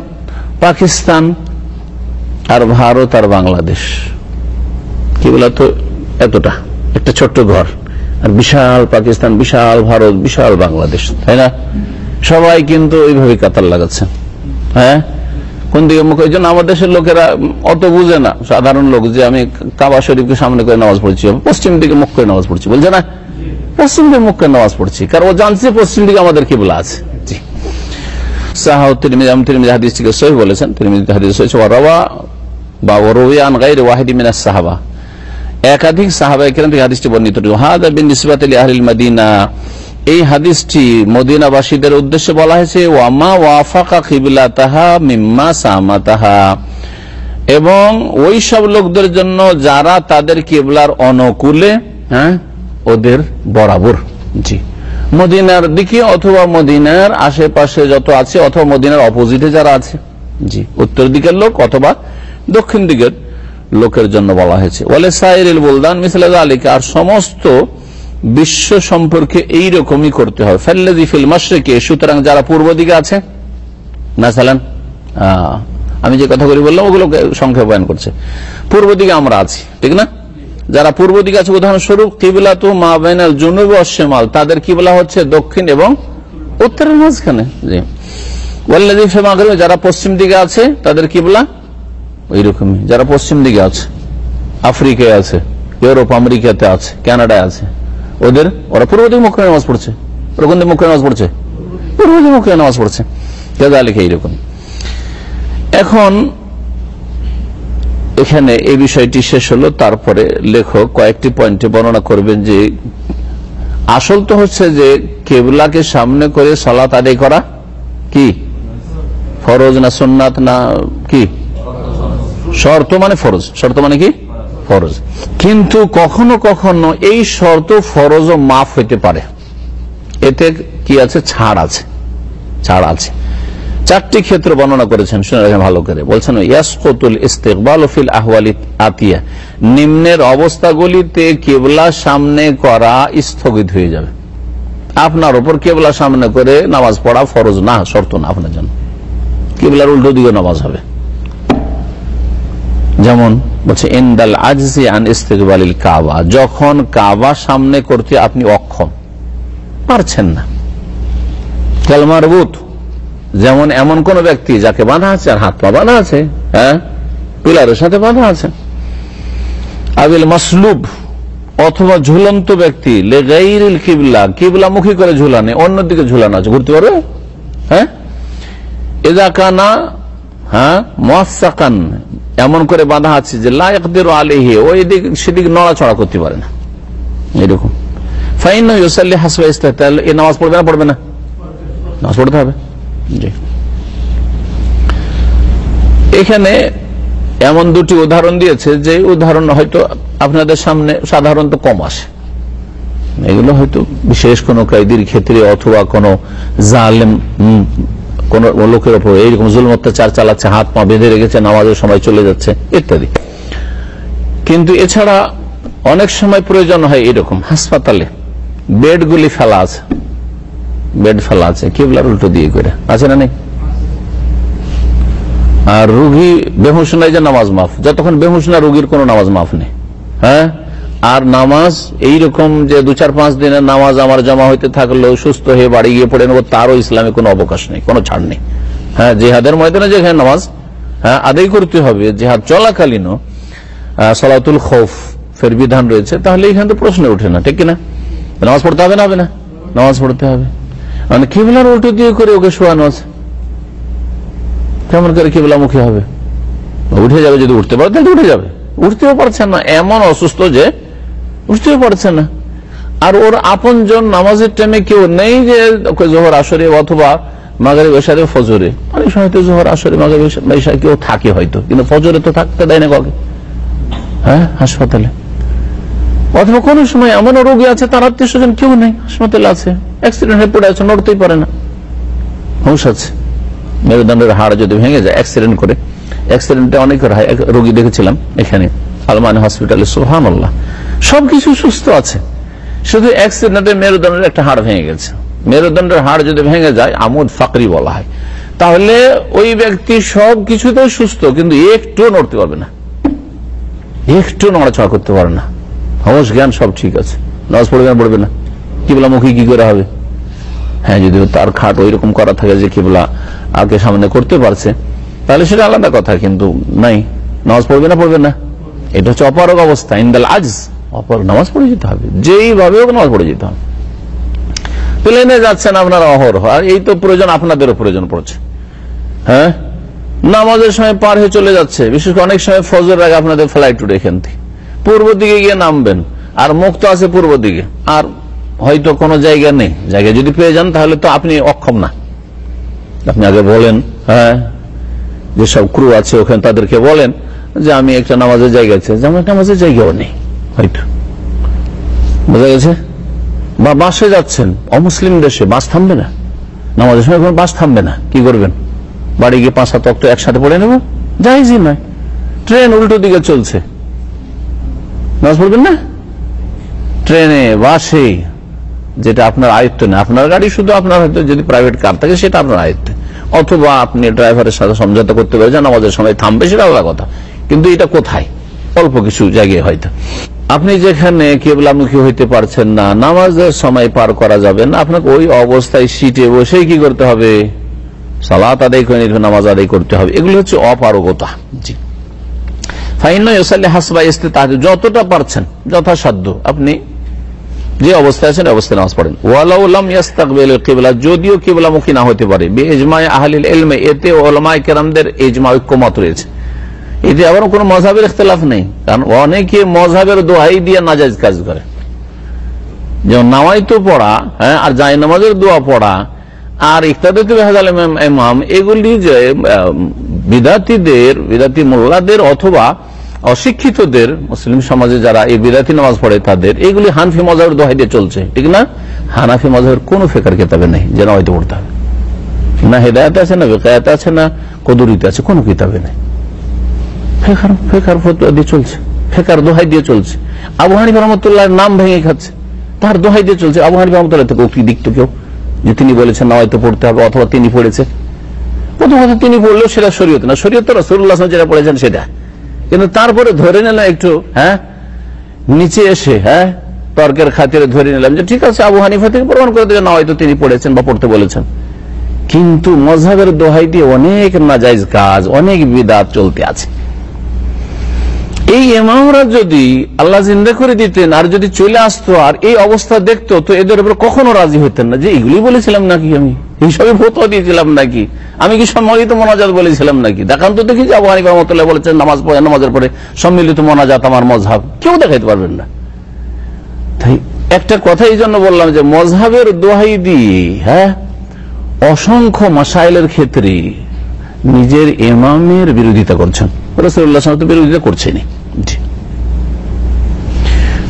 পাকিস্তান আর ভারত আর বাংলাদেশ। কিবলা তো এতটা। একটা ছোট্ট ঘর। আর বিশাল পাকিস্তান, বিশাল ভারত, বিশাল বাংলাদেশ, তাই না? সবাই কিন্তু ওইভাবে কাতার লাগাচ্ছে। হ্যাঁ? কোন দিকে মুখ ওই জন্য আমার দেশের লোকেরা অত বুঝে না। সাধারণ লোক যে আমি কাবা শরীফকে সামনে করে নামাজ পড়ছি, পশ্চিম দিকে মুখ করে নামাজ পড়ছি, বলছে না? পশ্চিম দিকে মুখ করে নামাজ পড়ছি, কারণ ও জানছে পশ্চিম দিকে আমাদের আছে। তিরমিজি হাদিসটিকে সহি বলেছেন। তিরমিজি, হাদিস হয়েছে ওয়ারাওয়া বা ওরবিয়ান গাইরে ওয়াহিদি মিনাস সাহাবা। একাধিক সাহাবাই কেরাম থেকে হাদিসটি বর্ণিত হাদা বিন মদিনা। এই হাদিসটি মদিনাবাসীদের উদ্দেশ্যে বলা হয়েছে ওয়ামা ওয়াফাকা কিবলা তাহা মিম্মা সামা তাহা এবং ওই সব লোকদের জন্য যারা তাদের কেবলার অনুকূলে হ্যাঁ ওদের বরাবর। জি। মদিনার দিকে অথবা মদিনার আশেপাশে যত আছে, অথবা মদিনার অপোজিটে যারা আছে, জি, উত্তর দিকের লোক অথবা দক্ষিণ দিকের লোকের জন্য বলা হয়েছে। বলে সাইরিল বলদান মিসাল আলীকে আর সমস্ত বিশ্ব সম্পর্কে এই রকমই করতে হবে। ফেল্লেদি ফিল মাসরেকে সুতরাং যারা পূর্ব দিকে আছে না চালান আমি যে কথা কথাগুলি বললাম, ওগুলোকে সংখ্যা বয়ান করছে। পূর্ব দিকে আমরা আছি, ঠিক না? যারা পূর্ব দিকে আছে, উদাহরণস্বরূপ কিবলা তো মা বেনাল জুনুব অশেমাল তাদের কিবলা হচ্ছে দক্ষিণ এবং উত্তরের মাঝখানে। যারা পশ্চিম দিকে আছে, তাদের কিবলা ওই রকমই যারা পশ্চিম দিকে আছে, আফ্রিকায় আছে, ইউরোপ, আমেরিকাতে আছে, কানাডায় আছে, ওদের, ওরা পূর্ব দিকে মুখে নামাজ পড়ছে। ওরা কোন দিকে মুখে নামাজ পড়ছে। পূর্ব দিকে মুখে নামাজ পড়ছে। কেদালিকে এইরকম। এখন, এখানে এই বিষয়টি শেষ হলো। তারপরে লেখক কয়েকটি পয়েন্টে বর্ণনা করবেন যে, আসল তো হচ্ছে যে, কেবলাকে সামনে করে সলাত আদায় করা কি? ফরজ না সোননাথ না কি? শর্ত মানে ফরজ। শর্ত মানে কি? ফরজ। কিন্তু কখনো কখনো এই শর্ত ফরজ ও মাফ হইতে পারে। এতে কি আছে? ছাড় আছে। ছাড় আছে। চারটি ক্ষেত্র বর্ণনা করেছেন, শুনে রাখেন ভালো করে। বলছেন, ইয়াসকুতুল ইস্তেকবাল ফিল আহওয়ালি আতিয়া। নিম্নের অবস্থাগুলিতে কেবলা সামনে করা স্থগিত হয়ে যাবে। আপনার উপর কেবলা সামনে করে নামাজ পড়া ফরজ না, শর্ত না আপনার জন্য। কেবলার উল্টো দিকে নামাজ হবে। যেমন বলছে এন্দাল আজজি আন ইস্তেকবালিল কাবা যখন কাবা সামনে করতে আপনি অক্ষম। পারছেন না। কালমার বুথ যেমন এমন কোন ব্যক্তি যাকে বাধা আছে, আর হাত পা বাধা আছে হ্যাঁ? পিলারের সাথে বাধা আছে। আবিল মাসলুব, অথবা ঝুলন্ত ব্যক্তি কিবলা কিবলা মুখী করে ঝুলানে, অন্যদিকে ঝুলানো আছে, ঘুরতে পারবে? হ্যাঁ? এদাকানা হ্যাঁ? মহাসাকান এমন করে বাধা আছে যে লাইকদের আলেহে ওই দিক, সেদিক নড়াচড়া করতে পারে না। এরকম ফাইন ইউসাল্লি হাসবা ইস্তাহ তাহলে এ নামাজ পড়বে না পড়বে না? নামাজ পড়তে হবে? জি। এখানে এমন দুটি উদাহরণ দিয়েছে যে উদাহরণ হয়তো আপনাদের সামনে সাধারণত কম আসে। এগুলো হয়তো বিশেষ কোনো কয়েদির ক্ষেত্রে অথবা কোনো জালেম কোন লোকের ওপর এইরকম জুল অত্যাচার চালাচ্ছে, হাত পা বেঁধে রেখেছে, নামাজের সময় চলে যাচ্ছে, ইত্যাদি। কিন্তু এছাড়া অনেক সময় প্রয়োজন হয় এরকম। হাসপাতালে বেডগুলি ফেলা আছে। বেড ফেলা আছে, কেবলার উল্টো দিয়ে করে। আছে না নেই? আর রুগী বেহুশ নাই যে নামাজ মাফ। যতক্ষণ বেহুশ না, রুগীর কোনো নামাজ মাফ নেই। হ্যাঁ? আর নামাজ এই রকম যে দু চার পাঁচ দিনের নামাজ আমার জমা হইতে থাকলেও সুস্থ হয়ে বাড়ি গিয়ে পড়ে নেব, তারও ইসলামে কোনো অবকাশ নেই, কোনো ছাড় নেই। হ্যাঁ জেহাদের ময়দানে যেখানে নামাজ হ্যাঁ আদায় করতে হবে, জেহাদ চলাকালীনও সলাতুল খৌফ ফের বিধান রয়েছে, তাহলে এখানে তো প্রশ্ন ওঠে না, ঠিক কিনা? নামাজ পড়তে হবে না হবে না? নামাজ পড়তে হবে। মানে কিবলার উল্টো দিয়ে করে ওকে শোয়ানো আছে। কেমন করে কিবলা মুখী হবে? উঠে যাবে যদি উঠতে পারে, তাহলে উঠে যাবে। উঠতেও পারছে না, এমন অসুস্থ যে উঠতেও পারছে না আর ওর আপন জন নামাজের টাইমে কেউ নেই যে জোহর আসরে অথবা মাগারে বেসারে ফজরে। অনেক সময় তো জোহর, আসরে মাগারে বেসা কেউ থাকে হয়তো। কিন্তু ফজরে তো থাকতে দেয় না কাউকে। হ্যাঁ? হাসপাতালে। অথবা কোন সময় এমন রোগী আছে, তার আত্মীয় স্বজন কেউ নেই, হাসপাতালে আছে। অ্যাক্সিডেন্ট হয়ে পড়ে আছে, নড়তেই পারে না। হুঁশ আছে। মেরুদণ্ডের হাড় যদি ভেঙে যায় অ্যাক্সিডেন্ট করে। অ্যাক্সিডেন্টে অনেক রোগী দেখেছিলাম এখানে আলমান হসপিটালে সোহান আল্লাহ সবকিছু সুস্থ আছে। শুধু অ্যাক্সিডেন্টে মেরুদণ্ডের একটা হাড় ভেঙে গেছে। মেরুদণ্ডের হাড় যদি ভেঙে যায়, আমোদ ফাকরি বলা হয়। তাহলে ওই ব্যক্তি সব কিছুতেই সুস্থ, কিন্তু একটু নড়তে পারবে না। একটু নড়াচড়া করতে পারে না। হস জ্ঞান সব ঠিক আছে। নামাজ পড়বে পড়বে না। কিবলা মুখী কি করে হবে? হ্যাঁ যদি তার খাট ওই রকম করা থাকে যে কিবলা আগে সামনে করতে পারছে, তাহলে সেটা আলাদা কথা, কিন্তু নাই। নামাজ পড়বে না পড়বে না। এটা হচ্ছে অপারক অবস্থা, ইন্দাল আজ নামাজ পড়ে যেতে হবে। যেইভাবে হোক নামাজ পড়ে যেতে হবে। প্লেনে যাচ্ছেন আপনারা অহর। আর এই তো প্রয়োজন আপনাদেরও প্রয়োজন পড়ছে। হ্যাঁ? নামাজের সময় পার হয়ে চলে যাচ্ছে। বিশেষ করে অনেক সময় ফজর আগে আপনাদের ফ্লাইট উঠে এখান থেকে। পূর্ব দিকে গিয়ে নামবেন। আর মুখ তো আছে পূর্ব দিকে। আর হয়তো কোনো জায়গা নেই। জায়গা যদি পেয়ে যান তাহলে তো আপনি অক্ষম না। আপনি আগে বলেন হ্যাঁ? যেসব ক্রু আছে ওখানে তাদেরকে বলেন যে আমি একটা নামাজের জায়গা আছে। যে আমার নামাজের জায়গাও নেই। হয়তো বোঝা গেছে? বা বাসে যাচ্ছেন, অমুসলিম দেশে, বাস থামবে না। নামাজের সময় কোনো বাস থামবে না, কি করবেন? বাড়ি গিয়ে পাঁচ সাত অক্ট একসাথে পড়ে নেব? যাইজি নয়। ট্রেন উল্টো দিকে চলছে। নামাজ পড়বেন না? ট্রেনে, বাসে, যেটা আপনার আয়ত্ত না আপনার গাড়ি শুধু আপনার হয়তো যদি প্রাইভেট কার থাকে, সেটা আপনার আয়ত্তে। অথবা আপনি ড্রাইভারের সাথে সমঝোতা করতে পারছেন আমাদের সময় থামবে, সেটা আলাদা কথা। কিন্তু এটা কোথায়? অল্প কিছু জায়গায় হয়তো। আপনি যেখানে কেবলামুখী হইতে পারছেন না, নামাজের সময় পার করা যাবে না, আপনাকে ওই অবস্থায় সিটে বসেই কি করতে হবে? সালাত আদায় করে নিতে নামাজ আদায় করতে হবে। এগুলো হচ্ছে অপারগতা। জি। যতটা পারছেন, যথাসাধ্য, আপনি যে অবস্থায় আছেন অবস্থায় নামাজ পড়েন। যদিও কিবলামুখী না হতে পারে। ইলমে, এতে ওলামায়ে কেরামদের ইজমা ঐক্যমত রয়েছে। এতে আবার কোনো মজাবের ইখতলাফ নেই। কারণ অনেকে মজাবের দোহাই দিয়ে নাজাজ কাজ করে। যেমন নামাই তো পড়া হ্যাঁ আর জায় নামাজের দোয়া পড়া, আর ইমাম এগুলি যে বিদাতিদের, বিদাতি মোল্লাদের অথবা অশিক্ষিতদের, মুসলিম সমাজে যারা এই বিদাতি নামাজ পড়ে তাদের, এগুলি হানফি মজাবের দোহাই দিয়ে চলছে। ঠিক না? হানাফি মজাবের কোন ফেকার কেতাবে নেই যে নামাইতে পড়তে হবে। না হেদায়ত আছে না বেকায়াত আছে না কদুরিতে আছে, কোনো কিতাবে নেই। ফেকার ফেকার দিয়ে চলছে ফেকার দোহাই দিয়ে চলছে। আবু হানিফ নাম ভেঙে খাচ্ছে। তার দোহাই দিয়ে চলছে। আবু হানিফ রহমতুল্লাহ থেকে উক্তি দিক তো কেউ যে তিনি বলেছেন নামাইতে পড়তে হবে অথবা তিনি পড়েছে। প্রথমত তিনি বললেও সেটা শরীয়ত না। শরীয়ত রসুল্লাহ যেটা পড়েছেন সেটা। কিন্তু তারপরে ধরে নিলাম একটু হ্যাঁ নিচে এসে হ্যাঁ তর্কের খাতিরে ধরে নিলাম যে ঠিক আছে, আবু হানিফা থেকে প্রমাণ করে দেবে না হয়তো তিনি পড়েছেন বা পড়তে বলেছেন। কিন্তু মজাবের দোহাই দিয়ে অনেক নাজাইজ কাজ, অনেক বিদাত চলতে আছে। এই এমামরা যদি আল্লাহ জিন্দা করে দিতেন আর যদি চলে আসতো আর এই অবস্থা দেখতো, তো এদের উপর কখনো রাজি হইতেন না। যে এগুলি বলেছিলাম নাকি আমি? এইসবে ফতো দিয়েছিলাম নাকি? আমি কি সম্মিলিত মনাজাত বলেছিলাম নাকি? দেখান তো দেখি যে আবু রহমতুল্লাহ বলেছেন, নামাজ পড়ে, নামাজের পরে সম্মিলিত মনাজাত আমার মজহাব। কেউ দেখাইতে পারবেন না। তাই একটা কথা এই জন্য বললাম যে মজহাবের দোহাই দিয়ে হ্যাঁ অসংখ্য মাসাইলের ক্ষেত্রে নিজের এমামের বিরোধিতা করছেন। রসুল্লাহ বিরোধিতা করছেনি।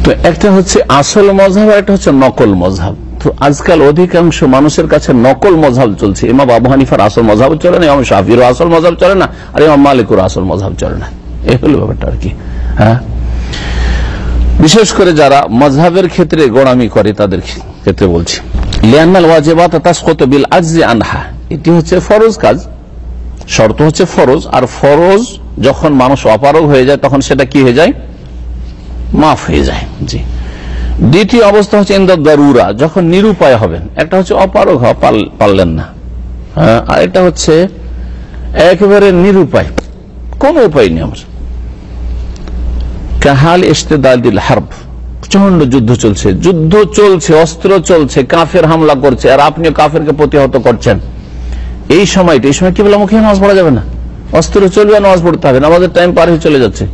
তো একটা হচ্ছে আসল মজাব আর একটা হচ্ছে নকল মজাব তো আজকাল অধিকাংশ মানুষের কাছে নকল মজাব চলছে। ইমাম আবু হানিফার আসল মজাব চলে না, ইমাম শাফিরও আসল মজাব চলে না, আর ইমাম মালিকুর আসল মজাব চলে না। এই হলো ব্যাপারটা আর কি। হ্যাঁ? বিশেষ করে যারা মজহাবের ক্ষেত্রে গোড়ামি করে, তাদের ক্ষেত্রে বলছি। লিয়ান্নাল ওয়াজিবাত তাসকুতু বিল আজজি আনহা। এটি হচ্ছে ফরজ কাজ। শর্ত হচ্ছে ফরজ আর ফরজ যখন মানুষ অপারগ হয়ে যায় তখন সেটা কি হয়ে যায়? মাফ হয়ে যায়। জি। দ্বিতীয় অবস্থা হচ্ছে ইন্দার দারুরা যখন নিরুপায় হবেন। একটা হচ্ছে অপারগ পারলেন না। হ্যাঁ, আর এটা হচ্ছে একেবারে নিরুপায়। কোন উপায় নেই আমার। কাহাল ইস্তেদাদিল হার্ব। প্রচণ্ড যুদ্ধ চলছে। যুদ্ধ চলছে অস্ত্র চলছে কাফের হামলা করছে আর আপনিও কাফেরকে প্রতিহত করছেন। এই সময়টা, এই সময় কি বলে মুখে নামাজ পড়া যাবে না। অস্ত্র চলবে, নামাজ পড়তে হবে, নামাজের টাইম পার হয়ে চলে যাচ্ছে।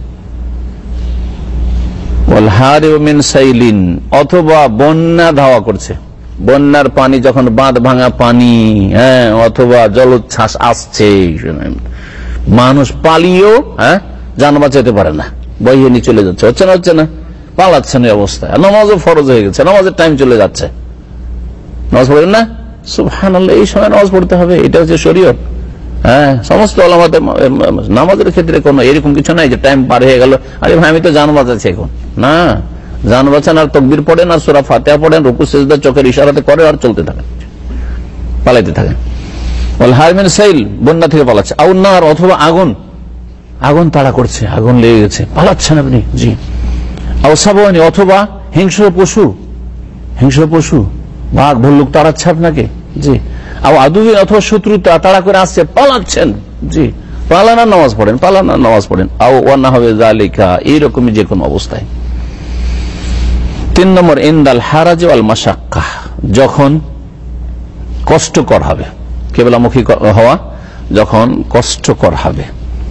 অথবা বন্যা ধাওয়া করছে। বন্যার পানি যখন বাঁধ ভাঙা পানি হ্যাঁ অথবা জলোচ্ছ্বাস আসছে, মানুষ পালিয়েও হ্যাঁ যান বাঁচাতে পারে না। বইয়ে নিয়ে চলে যাচ্ছে। হচ্ছে না হচ্ছে না। পালাচ্ছেন এই অবস্থায়। আর নামাজও ফরজ হয়ে গেছে। নামাজের টাইম চলে যাচ্ছে। নামাজ পড়েন না? সুবহান এই সময় নামাজ পড়তে হবে, এটা হচ্ছে শরীয়ত। হ্যাঁ সমস্ত আলামাতে নামাজের ক্ষেত্রে কোনো এরকম কিছু নাই যে টাইম পার হয়ে গেল, আরে ভাই, আমি তো জান বাঁচাচ্ছি এখন। না, জান বাঁচান আর তকবির পড়েন, আর সুরা ফাতেহা পড়েন, রুকু, সেজদা, চোখের ইশারাতে করে আর চলতে থাকেন। পালাইতে থাকেন। হারমিন সাইল, বন্যা থেকে পালাচ্ছে। আউনার অথবা আগুন। আগুন তাড়া করছে, আগুন লেগে গেছে। পালাচ্ছেন আপনি, জি। আউসাবানি অথবা হিংস্র পশু। হিংস্র পশু। বাঘ ভল্লুক তাড়াচ্ছে আপনাকে? জি। আদুবি অথবা শত্রু তাড়া করে আসছে, পালাচ্ছেন। জি। পালানার নামাজ পড়েন, পালানার নামাজ পড়েন। আও ওয়ান্না হবে জালিকা এইরকমই যে কোনো অবস্থায়। তিন নম্বর, ইন্দাল হারাজ আল মাসাক্কা যখন কষ্টকর হবে, কেবলামুখী হওয়া যখন কষ্টকর হবে।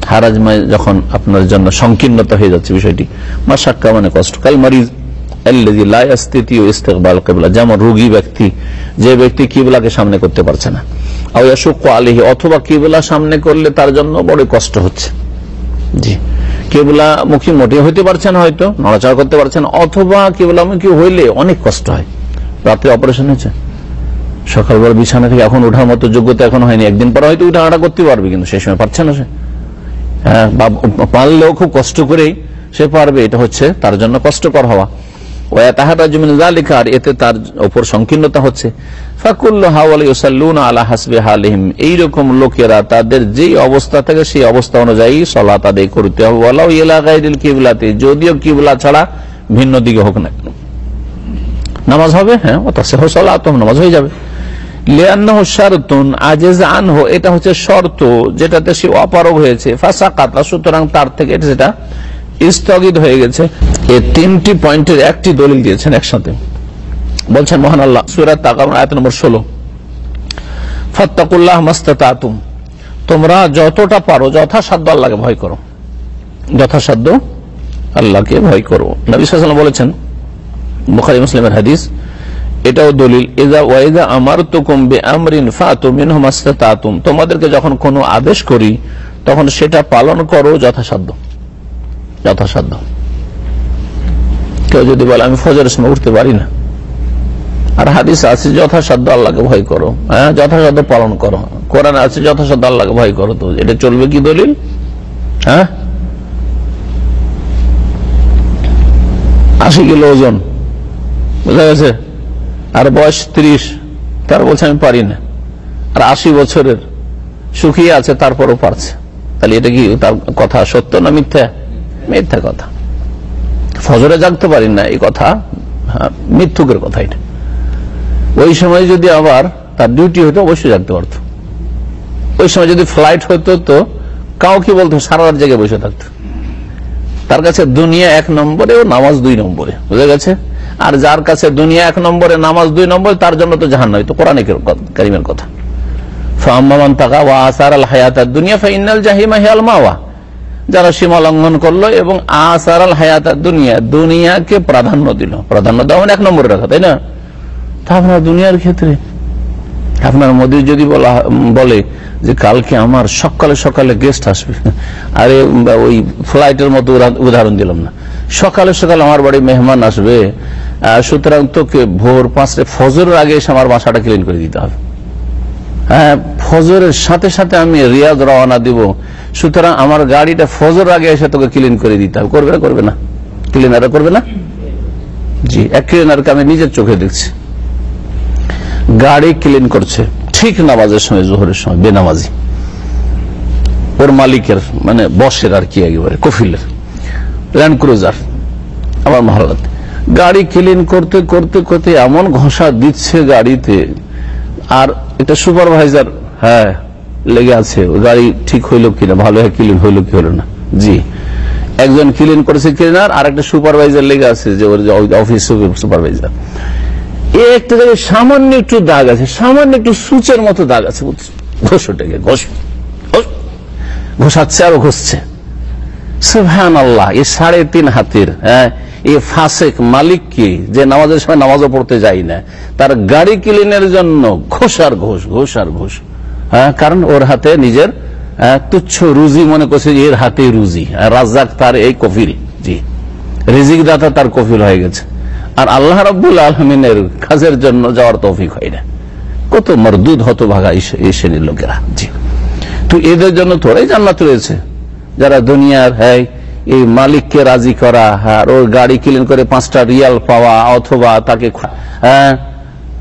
হারাজময় যখন আপনার জন্য সংকীর্ণতা হয়ে যাচ্ছে বিষয়টি। মাসাক্কা মানে কষ্ট। কাল মরিজ যেমন রোগী ব্যক্তি যে ব্যক্তি কিবলাকে সামনে করতে পারছে না। আলিহি অথবা কিবলা সামনে করলে তার জন্য বড় কষ্ট হচ্ছে। জি। কেবলা মুখী মোটে হইতে পারছেন হয়তো নড়াচড়া করতে পারছেন অথবা কেবলামুখী হইলে অনেক কষ্ট হয়। রাত্রে অপারেশন হয়েছে। সকালবেলা বিছানা থেকে এখন ওঠার মতো যোগ্যতা এখন হয়নি। একদিন পর হয়তো উঠা হাঁটা করতে পারবে কিন্তু সেই সময় পারছে না সে। হ্যাঁ, পারলেও খুব কষ্ট করেই সে পারবে এটা হচ্ছে তার জন্য কষ্টকর হওয়া। এতে তার উপর সংকীর্ণতা হচ্ছে। এইরকম লোকেরা তাদের অবস্থা থাকে সেই অবস্থা অনুযায়ী করতে হবে। কিবলাতে, যদিও কিবলা ছাড়া ভিন্ন দিকে হোক না নামাজ হবে? হ্যাঁ সলাত নামাজ হয়ে যাবে। এটা হচ্ছে শর্ত যেটাতে সে অপারগ হয়েছে। ফাঁসা কাতা সুতরাং তার থেকে এটা সেটা স্থগিত হয়ে গেছে। এই তিনটি পয়েন্টের একটি দলিল দিয়েছেন একসাথে। বলছেন, মহান আল্লাহ সুরাত তাকাম আয়াত নম্বর ষোলো। ফাত্তাকুল্লাহ মাস্তাতুম তোমরা যতটা পারো, যথাসাধ্য আল্লাহকে ভয় করো। যথাসাধ্য আল্লাহকে ভয় করো। নবী সাল্লাম বলেছেন, বুখারী মুসলিমের হাদিস, এটাও দলিল এজা ওয়াইদা আমার তুকুম আমরিন ফাতু মিনহু মাস্তাতুম তোমাদেরকে যখন কোনো আদেশ করি, তখন সেটা পালন করো যথাসাধ্য। যথাসাধ্য। কেউ যদি বলে, আমি ফজরের সময় উঠতে পারি না। আর হাদিস আছে, যথাসাধ্য আল্লাহকে ভয় করো। হ্যাঁ যথাসাধ্য পালন করো। কোরআন আছে, যথাসাধ্য আল্লাহকে ভয় করো তো। এটা চলবে কি দলিল? হ্যাঁ? আশি কিলো ওজন। বুঝা গেছে? আর বয়স ত্রিশ। তার বলছে, আমি পারি না। আর আশি বছরের সুখী আছে, তারপরও পারছে। তাহলে এটা কি তার কথা সত্য না মিথ্যা? মিথ্যা কথা। ফজরে জাগতে পারি না এই কথা হ্যাঁ, মিথ্যুকের কথা এটা। ওই সময় যদি আবার তার ডিউটি হতো অবশ্যই জাগতে পারত। ওই সময় যদি ফ্লাইট হতো তো কাউকে বলতো সারা রাত জেগে বসে থাকতো। তার কাছে দুনিয়া এক নম্বরে ও নামাজ দুই নম্বরে বুঝে গেছে? আর যার কাছে দুনিয়া এক নম্বরে নামাজ দুই নম্বরে তার জন্য তো জাহান নয় তো কোরআন কারিমের কথা। ফাম্মান তাকা ওয়া আসার আল হায়াত দুনিয়া ফাইনাল জাহিমা হিয়াল মাওয়া। যারা সীমা লঙ্ঘন করল এবং আসার আল হায়াত দুনিয়া, দুনিয়াকে প্রাধান্য দিল। প্রাধান্য দেওয়া মানে এক নম্বরে রাখা তাই না? তা আপনার দুনিয়ার ক্ষেত্রে, আপনার মোদী যদি বলা, বলে যে কালকে আমার সকালে সকালে গেস্ট আসবে, আরে ওই ফ্লাইটের মতো উদাহরণ দিলাম না। সকালে সকালে আমার বাড়ি মেহমান আসবে সুতরাং তোকে ভোর পাঁচটা ফজরের আগে এসে আমার বাসাটা ক্লিন করে দিতে হবে। হ্যাঁ ফজরের সাথে সাথে আমি রিয়াদ রওনা দিব সুতরাং আমার গাড়িটা ফজর আগে এসে তোকে ক্লিন করে দিতে হবে। করবে না? করবে না। ক্লিনাররা করবে না? জি, এক ক্লিনারকে আমি নিজের চোখে দেখছি। গাড়ি ক্লিন করছে। ঠিক নামাজের সময়, জোহরের সময়, বেনামাজি। ওর মালিকের মানে বসের আর কি একেবারে, কফিলের। ল্যান্ড ক্রুজার আমার মহল্লাতে। গাড়ি ক্লিন করতে করতে করতে এমন ঘষা দিচ্ছে গাড়িতে। আর এটা সুপারভাইজার হ্যাঁ লেগে আছে, গাড়ি ঠিক হইল কিনা, ভালো হয়ে ক্লিন হইল কি হলো না। জি। একজন ক্লিন করেছে ক্লিনার আর একটা সুপারভাইজার লেগে আছে, যে ওর অফিস সুপারভাইজার একটা জায়গায় সামান্য একটু দাগ আছে, সামান্য একটু সুচের মতো দাগ আছে? ঘোষ। ঘোষাচ্ছে আর ঘষছে। আল্লাহ এই সাড়ে তিন হাতের হ্যাঁ ফাসেক মালিক কি, যে নামাজের সময় নামাজও পড়তে যাই না, তার গাড়ি ক্লিনের জন্য ঘোষ আর ঘোষ ঘোষ আর ঘোষ। হ্যাঁ কারণ ওর হাতে নিজের হ্যাঁ, তুচ্ছ রুজি মনে করছে এর হাতে রুজি। রাজ্জাক তার এই কফিল জি। রিজিক দাতা তার কফিল হয়ে গেছে। আর আল্লাহ রব্বুল আলমিনের কাজের জন্য যাওয়ার তৌফিক হয় না। কত মরদুদ হত ভাগা এই শ্রেণির লোকেরা জি। তো এদের জন্য তোরাই জান্নাত রয়েছে। যারা দুনিয়ার হ্যাঁ এই মালিককে রাজি করা হ্যাঁ আর ওর গাড়ি ক্লিন করে পাঁচটা রিয়াল পাওয়া অথবা তাকে হ্যাঁ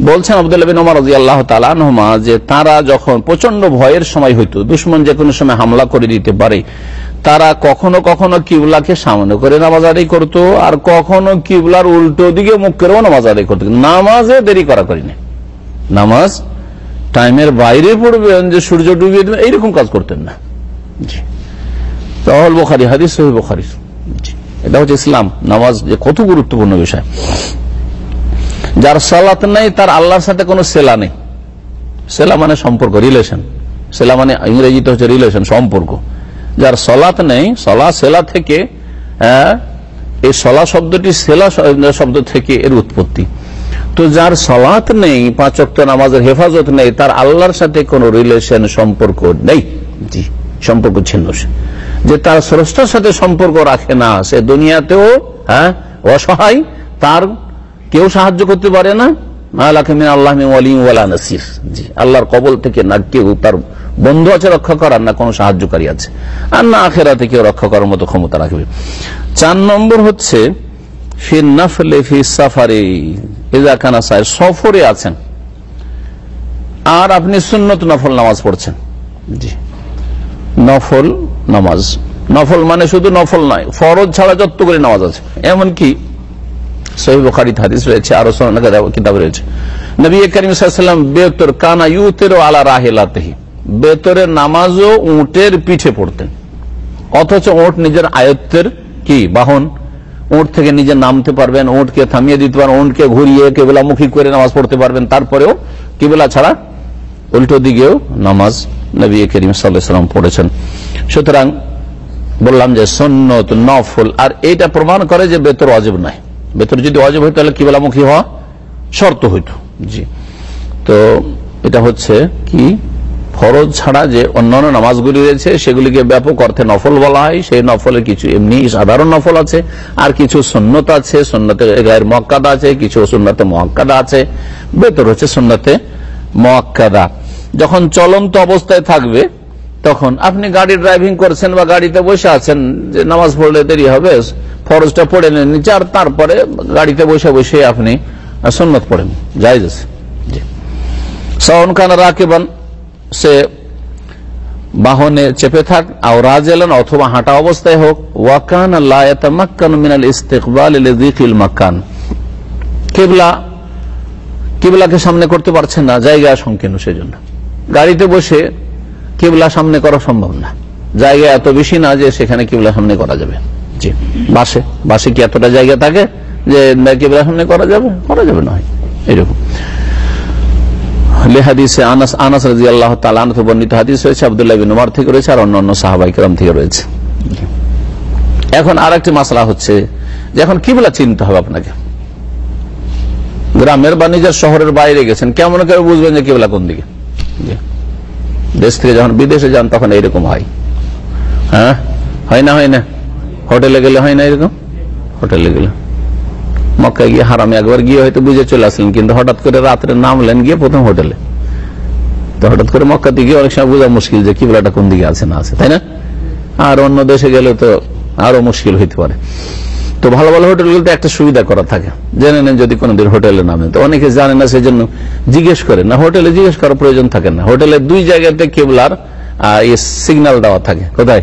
বলছেন আব্দুল্লাহ ওমর রাদিয়াল্লাহু তাআলা আনহুমা যে তারা যখন প্রচণ্ড ভয়ের সময় হইতো, দুশমন যে কোনো সময় হামলা করে দিতে পারে, তারা কখনো কখনো কিবলাকে সামনে করে নামাজ আদায় করতো আর কখনো কিবলার উল্টো দিকে মুখ করেও নামাজ আদায় করতো। নামাজে দেরি করা করিনি নামাজ টাইমের বাইরে পড়বেন যে সূর্য ডুবিয়ে দেবেন, এইরকম কাজ করতেন না। তাহল বোখারি, হাদিস বোখারি। এটা হচ্ছে ইসলাম। নামাজ যে কত গুরুত্বপূর্ণ বিষয়। যার সালাত নেই তার আল্লাহর সাথে কোনো সেলা নেই। সেলা মানে সম্পর্ক রিলেশন সেলা মানে ইংরেজিতে হচ্ছে রিলেশন সম্পর্ক। যার সলাত নেই সলা সেলা থেকে হ্যাঁ, এই সলা শব্দটি সেলা শব্দ থেকে এর উৎপত্তি। তো যার সলাত নেই পাঁচ অক্ট নামাজের হেফাজত নেই তার আল্লাহর সাথে কোনো রিলেশন সম্পর্ক নেই। জি সম্পর্ক ছিন্ন যে তার স্রষ্টার সাথে সম্পর্ক রাখে না সে দুনিয়াতেও হ্যাঁ অসহায় তার কেউ সাহায্য করতে পারে না? আল্লাহর কবল থেকে না কেউ তার বন্ধু আছে, রক্ষা করার না কোনো সাহায্যকারী আছে। আর না আখেরাতে কেউ রক্ষা করার মতো ক্ষমতা রাখবে। চার নম্বর হচ্ছে সফরে আছেন। আর আপনি সুন্নত নফল নামাজ পড়ছেন। জি, নফল নামাজ। নফল মানে শুধু নফল নয়, ফরজ ছাড়া যত করে নামাজ আছে। এমনকি সহি পিঠে পড়তেন। অথচ ওট নিজের আয়ত্তের কি? বাহন। থেকে নিজে নামতে পারবেন ওটকে থামিয়ে দিতে পারবেন ওটকে ঘুরিয়ে কেবলামুখী করে নামাজ পড়তে পারবেন। তারপরেও কেবলা ছাড়া উল্টো দিকেও নামাজ নবী করিম সাল্লাম পড়েছেন। সুতরাং বললাম যে সন্নত নফল, আর এইটা প্রমাণ করে যে বেতর অজব নয়। বেতর যদি অজব হইতো তাহলে কিবেলামুখী হওয়া শর্ত হইতো। জি। তো এটা হচ্ছে কি? ফরজ ছাড়া যে অন্যান্য নামাজগুলি রয়েছে, সেগুলিকে ব্যাপক অর্থে নফল বলা হয়। সেই নফলের কিছু এমনি সাধারণ নফল আছে, আর কিছু সন্ন্যত আছে। সন্ন্যতে গায়ের মক্কাদা আছে, কিছু সন্ন্যতে মহাক্কাদা আছে। বেতর হচ্ছে সন্ন্যতে মহাক্কাদা যখন চলন্ত অবস্থায় থাকবে, তখন আপনি গাড়ি ড্রাইভিং করছেন বা গাড়িতে বসে আছেন, যে নামাজ পড়লে দেরি হবে ফরজটা পড়ে নেন আর তারপরে গাড়িতে বসে বসে আপনি সন্ন্যত পড়েন, জায়জ আছে। সাউন খান রাকেবান, সে বাহনে চেপে থাক আর রাজেলান অথবা হাঁটা অবস্থায় হোক। ওয়াকান মাক্কান মিনাল ইস্তেকবাল মাকান। কেবলা, কেবলাকে সামনে করতে পারছেন না, জায়গা সংকীর্ণ সেজন্য। গাড়িতে বসে কেবলা সামনে করা সম্ভব না। জায়গা এত বেশি না যে সেখানে কেবলা সামনে করা যাবে। জি বাসে বাসে কি এতটা জায়গা থাকে যে সামনে করা যাবে? করা যাবে না এরকম। হাদিসে আনাস আনাস রাজি আল্লাহ তালান বর্ণিত হাদিস রয়েছে আবদুল্লাহ বিন উমার থেকে রয়েছে আর অন্য অন্য সাহাবাই কেরাম থেকে রয়েছে। এখন আর একটি মাসলা হচ্ছে যে এখন কিবলা চিনতে হবে আপনাকে। গ্রামের বা নিজের শহরের বাইরে গেছেন কেমন করে বুঝবেন যে কিবলা কোন দিকে? দেশ থেকে যখন বিদেশে যান তখন এইরকম হয়। হ্যাঁ? হয় না হয় না? হোটেলে গেলে হয় না এরকম? হোটেলে গেলে। মক্কায় গিয়ে হারামে একবার গিয়ে হয়তো বুঝে চলে আসলেন, কিন্তু হঠাৎ করে রাত্রে নামলেন গিয়ে প্রথম হোটেলে। তো হঠাৎ করে মক্কাতে গিয়ে অনেক সময় বোঝা মুশকিল যে কিবলাটা কোন দিকে আছে না আছে, তাই না? আর অন্য দেশে গেলে তো আরও মুশকিল হইতে পারে। তো ভালো ভালো হোটেলগুলোতে একটা সুবিধা করা থাকে। জেনে নেন যদি কোনোদিন হোটেলে নামেন তো অনেকে জানে না সেই জন্য জিজ্ঞেস করে না, হোটেলে জিজ্ঞেস করার প্রয়োজন থাকে না। হোটেলে দুই জায়গাতে কেবলার সিগন্যাল দেওয়া থাকে। কোথায়?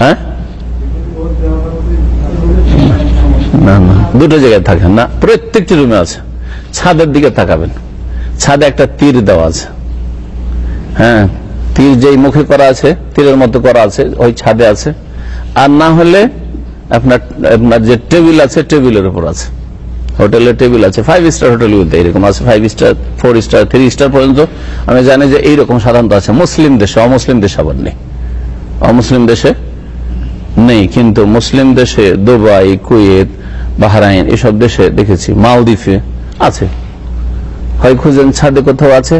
হ্যাঁ না না দুটো জায়গায় থাকে না। প্রত্যেকটি রুমে আছে। ছাদের দিকে তাকাবেন। ছাদে একটা তীর দেওয়া আছে। হ্যাঁ তীর যেই মুখে করা আছে, তীরের মতো করা আছে, ওই ছাদে আছে। আর না হলে আপনার আপনার যে টেবিল আছে, টেবিলের উপর আছে। হোটেলের টেবিল আছে। ফাইভ স্টার হোটেল বলতে এরকম আছে। Five star four star three star পর্যন্ত আমি জানি যে এইরকম সাধারণত আছে। মুসলিম দেশে, অমুসলিম দেশে আবার নেই। অমুসলিম দেশে নেই, কিন্তু মুসলিম দেশে দুবাই, কুয়েত বাহরাইন, এসব দেশে দেখেছি, মালদ্বীপে আছে। হয় খুঁজেন ছাদে কোথাও আছে,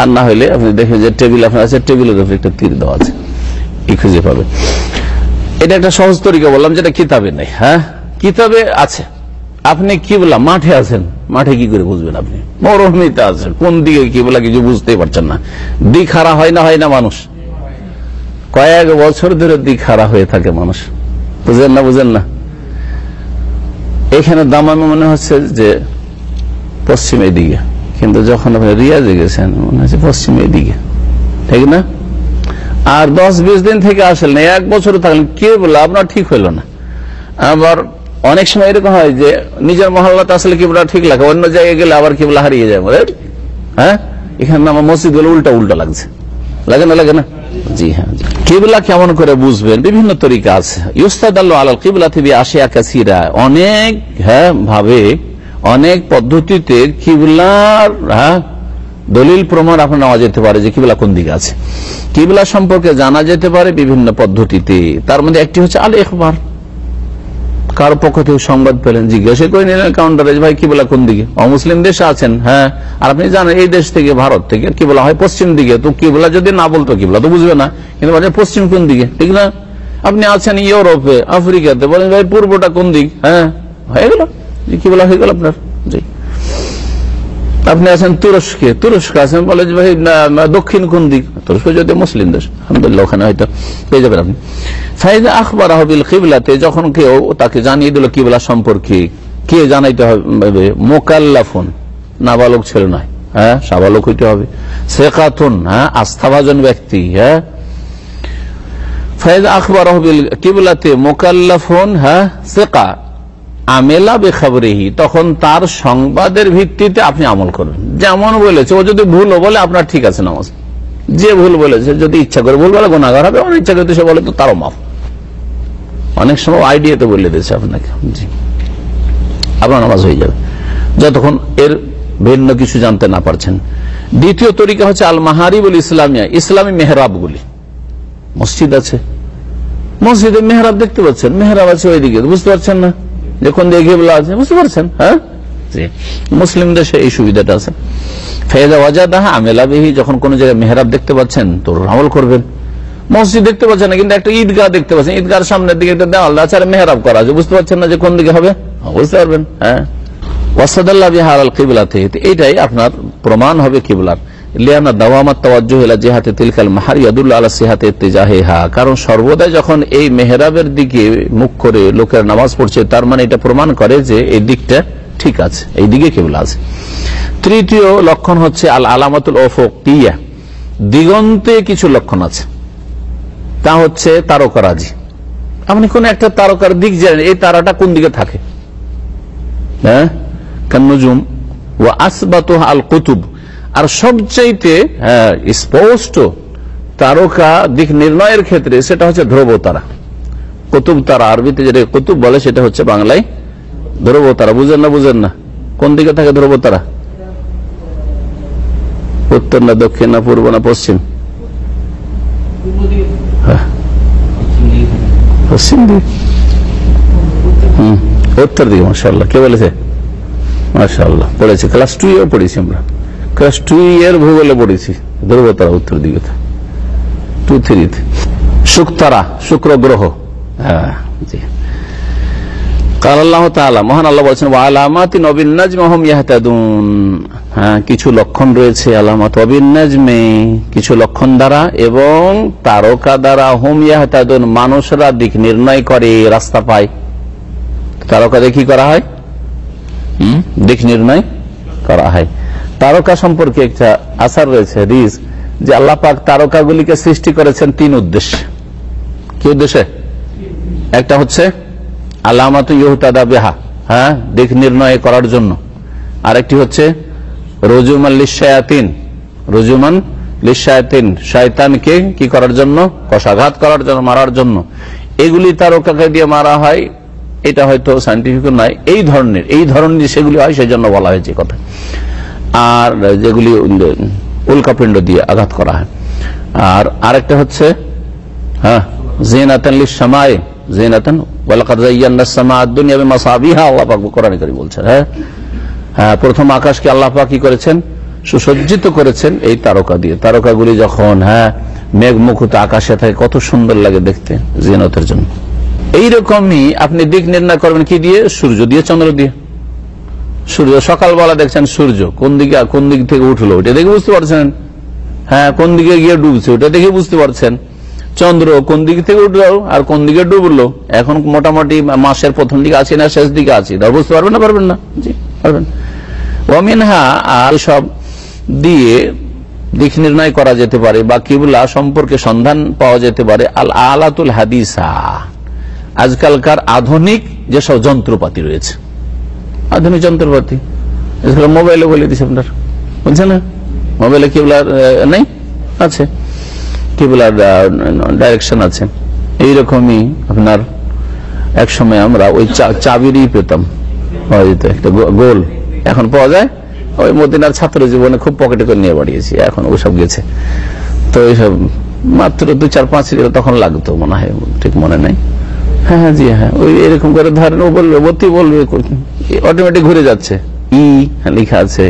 আর না হলে আপনি দেখেন যে টেবিল আপনার আছে, টেবিলের উপরে একটা তীর দেওয়া আছে। এই খুঁজে পাবে এটা একটা সহজ তরিকা বললাম যেটা কিতাবে নেই হ্যাঁ? কিতাবে আছে। আপনি কি বললাম, মাঠে আছেন? মাঠে কি করে বুঝবেন আপনি? মরুভূমিতে আছেন। কোন দিকে কি বলা কিছু বুঝতেই পারছেন না। দিক হারা হয় না হয় না মানুষ? কয়েক বছর ধরে দিক হারা হয়ে থাকে মানুষ। বুঝেন না বুঝেন না? এখানে দামামে মনে হচ্ছে যে পশ্চিমের দিকে কিন্তু যখন আপনি রিয়াজে গেছেন, মনে হচ্ছে পশ্চিমের দিকে ঠিক না? আর দশ বিশ দিন থেকে আসলেন এক বছর থাকলেন, কে বলে আপনার ঠিক হইল না। আবার অনেক সময় এরকম হয় যে নিজের মহল্লাতে আসলে কিবলা ঠিক লাগে, অন্য জায়গায় গেলে আবার কিবলা হারিয়ে যায় বলে। হ্যাঁ? এখানে আমার মসজিদগুলো উল্টা উল্টা লাগছে। লাগে না লাগে না? হ্যাঁ কিবলা কেমন করে বুঝবেন? বিভিন্ন তরিকা আছে। ইউস্তাদ আল্লাহ কিবলা থেকে আসিয়া কাসিরা। অনেক হ্যাঁ ভাবে অনেক পদ্ধতিতে কিবলার হ্যাঁ দলিল প্রমাণ আপনার নেওয়া যেতে পারে যে কিবলা কোন দিকে আছে। কিবলা সম্পর্কে জানা যেতে পারে বিভিন্ন পদ্ধতিতে। তার মধ্যে একটি হচ্ছে আল এখবার কার পক্ষ থেকে সংবাদ পেলেন, জিজ্ঞাসা করে নিলেন, কাউন্টারে ভাই, কি বলা কোন দিকে? অমুসলিম দেশে আছেন হ্যাঁ। আর আপনি জানেন, এই দেশ থেকে, ভারত থেকে, কি বলা হয় পশ্চিম দিকে। তো কি বলা যদি না বলতো কি বলা তো বুঝবে না। কিন্তু পশ্চিম কোন দিকে? ঠিক না? আপনি আছেন ইউরোপে, আফ্রিকাতে। বলেন, ভাই, পূর্বটা কোন দিক? হ্যাঁ হয়ে গেল। কি বলা হয়ে গেল আপনার? জি। আপনি আছেন তুরস্কে, তুরস্ক আছেন, বলে যে ভাই দক্ষিণ কোন দিক? তুরস্ক যদি মুসলিম দেশ, আলহামদুলিল্লাহ, ওখানে হয়তো পেয়ে যাবেন আপনি। ফাইজা আখবর হবিল কিবলাতে, যখন কেউ তাকে জানিয়ে দিল কিবলা সম্পর্কে, কে জানাইতে হবে? মোকাল্লাফুন, নাবালক ছেলে নয় হ্যাঁ সাবালক হইতে হবে। শেখাতুন হ্যাঁ আস্থাভাজন ব্যক্তি হ্যাঁ। ফাইজ আখবর হবিল কিবলাতে মোকাল্লাফুন হ্যাঁ শেখা আমেলা বেখাবরেহি, তখন তার সংবাদের ভিত্তিতে আপনি আমল করবেন যেমন বলেছে, ও যদি ভুলও বলে, আপনার ঠিক আছে নামাজ। যে ভুল বলেছে, যদি ইচ্ছা করে ভুল বলে গোনাগার হবে, অনেক ইচ্ছা করে সে বলে, তো তারও মাফ। অনেক সময় আইডিয়াতে বলে দিয়েছে আপনাকে। জি। আপনার নামাজ হয়ে যাবে। যতক্ষণ এর ভিন্ন কিছু জানতে না পারছেন। দ্বিতীয় তরিকা হচ্ছে আল মাহারিবুল ইসলামিয়া, ইসলামী মেহরাব মেহরাবগুলি। মসজিদ আছে। মসজিদে মেহরাব দেখতে পাচ্ছেন। মেহরাব আছে ওইদিকে, বুঝতে পারছেন না? যে কোন দিকে আছে? বুঝতে পারছেন? হ্যাঁ? মুসলিম দেশে এই সুবিধাটা আছে। ফেজা ওয়াজাদাহা আমেলা বিহি, যখন কোন জায়গায় মেহরাব দেখতে পাচ্ছেন, তো আমল করবেন। মসজিদ দেখতে পাচ্ছেন না, কিন্তু একটা ঈদগাহ দেখতে পাচ্ছেন। ঈদগার সামনের দিকে একটা দেওয়াল আছে, আর মেহরাব করা আছে। বুঝতে পারছেন না যে কোন দিকে হবে? বুঝতে পারবেন হ্যাঁ। ওয়াসাদাল্লাহ বিহার আল কিবলাতে এইটাই আপনার প্রমাণ হবে কিবলার। লিয়ানা দাওয়ামাত তাওয়াজ্জুহ জিহাতে তিলকাল মাহার ইয়াদুল্লাহ আলা সিহাতে কারণ সর্বদাই যখন এই মেহরাবের দিকে মুখ করে লোকের নামাজ পড়ছে, তার মানে এটা প্রমাণ করে যে এই দিকটা ঠিক আছে, এই দিকে কিবলা আছে। তৃতীয় লক্ষণ হচ্ছে আল আলামাতুল ওফকিয়া। দিগন্তে কিছু লক্ষণ আছে। তা হচ্ছে তারকারাজি। আপনি কোন একটা তারকার দিক জানেন, এই তারাটা কোন দিকে থাকে? হ্যাঁ? কান্নজুম। ও আসবাত আল কুতুব আর সবচাইতে হ্যাঁ, স্পষ্ট তারকা দিক নির্ণয়ের ক্ষেত্রে সেটা হচ্ছে ধ্রুব তারা কুতুব তারা আরবিতে যেটা কুতুব বলে সেটা হচ্ছে বাংলায় ধ্রুব তারা বুঝেন না বুঝেন না? কোন দিকে থাকে ধ্রুব তারা উত্তর না দক্ষিণ না পূর্ব না পশ্চিম? হ্যাঁ। পশ্চিম দিক। উত্তর দিকে মাসাল্লাহ কে বলেছে? মাসাল্লাহ পড়েছি। ক্লাস টু এও পড়েছি আমরা। ক্লাস ভূগোলে পড়েছি। ধ্রুবতারা উত্তর দিকে টু থ্রিতে শুক্তারা শুক্র গ্রহ হ্যাঁ হ্যাঁ কিছু লক্ষণ রয়েছে কিছু লক্ষণ দ্বারা এবং তারকা দ্বারা হুম ইয়াহতাদুন, মানুষরা দিক নির্ণয় করে, রাস্তা পায়। তারকা দিয়ে কি করা হয়? দিক নির্ণয় করা হয়। তারকা সম্পর্কে একটা আসার রয়েছে রিস যে আল্লাহ পাক তারকাগুলিকে সৃষ্টি করেছেন তিন উদ্দেশ্যে। কি উদ্দেশ্যে? একটা হচ্ছে আলামাত ইহুতাদা বেহা হ্যাঁ দিক নির্ণয় করার জন্য। আরেকটি হচ্ছে, রজুমান লিসায়াতিন রজুমান লিসায়াতিন শয়তানকে কি করার জন্য? কষাঘাত করার জন্য, মারার জন্য। এগুলি তারকাকে দিয়ে মারা হয়, এটা হয়তো সাইন্টিফিক নয় এই ধরনের এই ধরনের সেগুলি হয় সেই জন্য বলা হয়েছে কথা। আর যেগুলি উল্কাপিণ্ড দিয়ে আঘাত করা হয়। আর আরেকটা হচ্ছে হ্যাঁ জেনাতান লিসামায় জেনাতান বলছেন হ্যাঁ। হ্যাঁ প্রথম আকাশকে আল্লাহ কি করেছেন? সুসজ্জিত করেছেন এই তারকা দিয়ে। তারকাগুলি যখন হ্যাঁ মেঘ মুকুত আকাশে থাকে, কত সুন্দর লাগে দেখতে জিনতের জন্য। এইরকমই আপনি দিক নির্ণয় করবেন কি দিয়ে? সূর্য দিয়ে, চন্দ্র দিয়ে। সূর্য, সকালবেলা দেখছেন সূর্য। কোন দিকে কোন দিক থেকে উঠল? ওটা দেখে বুঝতে পারছেন? হ্যাঁ কোন দিকে গিয়ে ডুবছে? ওটা দেখে বুঝতে পারছেন। চন্দ্র কোন দিক থেকে উঠল আর কোন দিকে ডুবলো? এখন মোটামুটি মাসের প্রথম দিকে আছে না শেষ দিকে আছে? এটা বুঝতে পারবেন না পারবেন না? জি, পারবেন। ওমিনহা আর সব দিয়ে দিক নির্ণয় করা যেতে পারে বা কিবলা সম্পর্কে সন্ধান পাওয়া যেতে পারে। আল আলাতুল হাদিসা। আজকালকার আধুনিক যেসব যন্ত্রপাতি রয়েছে। আধুনিক যন্ত্রপাতি। মোবাইলে বলে দিচ্ছে আপনার। বলছে না? মোবাইলে কিবলার নেই? আছে। কিবলার ডাইরেকশন আছে। এইরকমই আপনার এক সময় আমরা ওই চাবিরই পেতাম। একটা গোল। এখন পাওয়া যায়? ওই মদিনার ছাত্র জীবনে খুব পকেটে করে নিয়ে বাড়িয়েছি। এখন ওসব গেছে। তো এইসব মাত্র দু চার, পাঁচ তখন লাগতো মনে হয়। ঠিক মনে নেই? হ্যাঁ হ্যাঁ জি হ্যাঁ। ওই এরকম করে ধরেন ও বলবে বলবে অটোমেটিক ঘুরে যাচ্ছে। ই লেখা আছে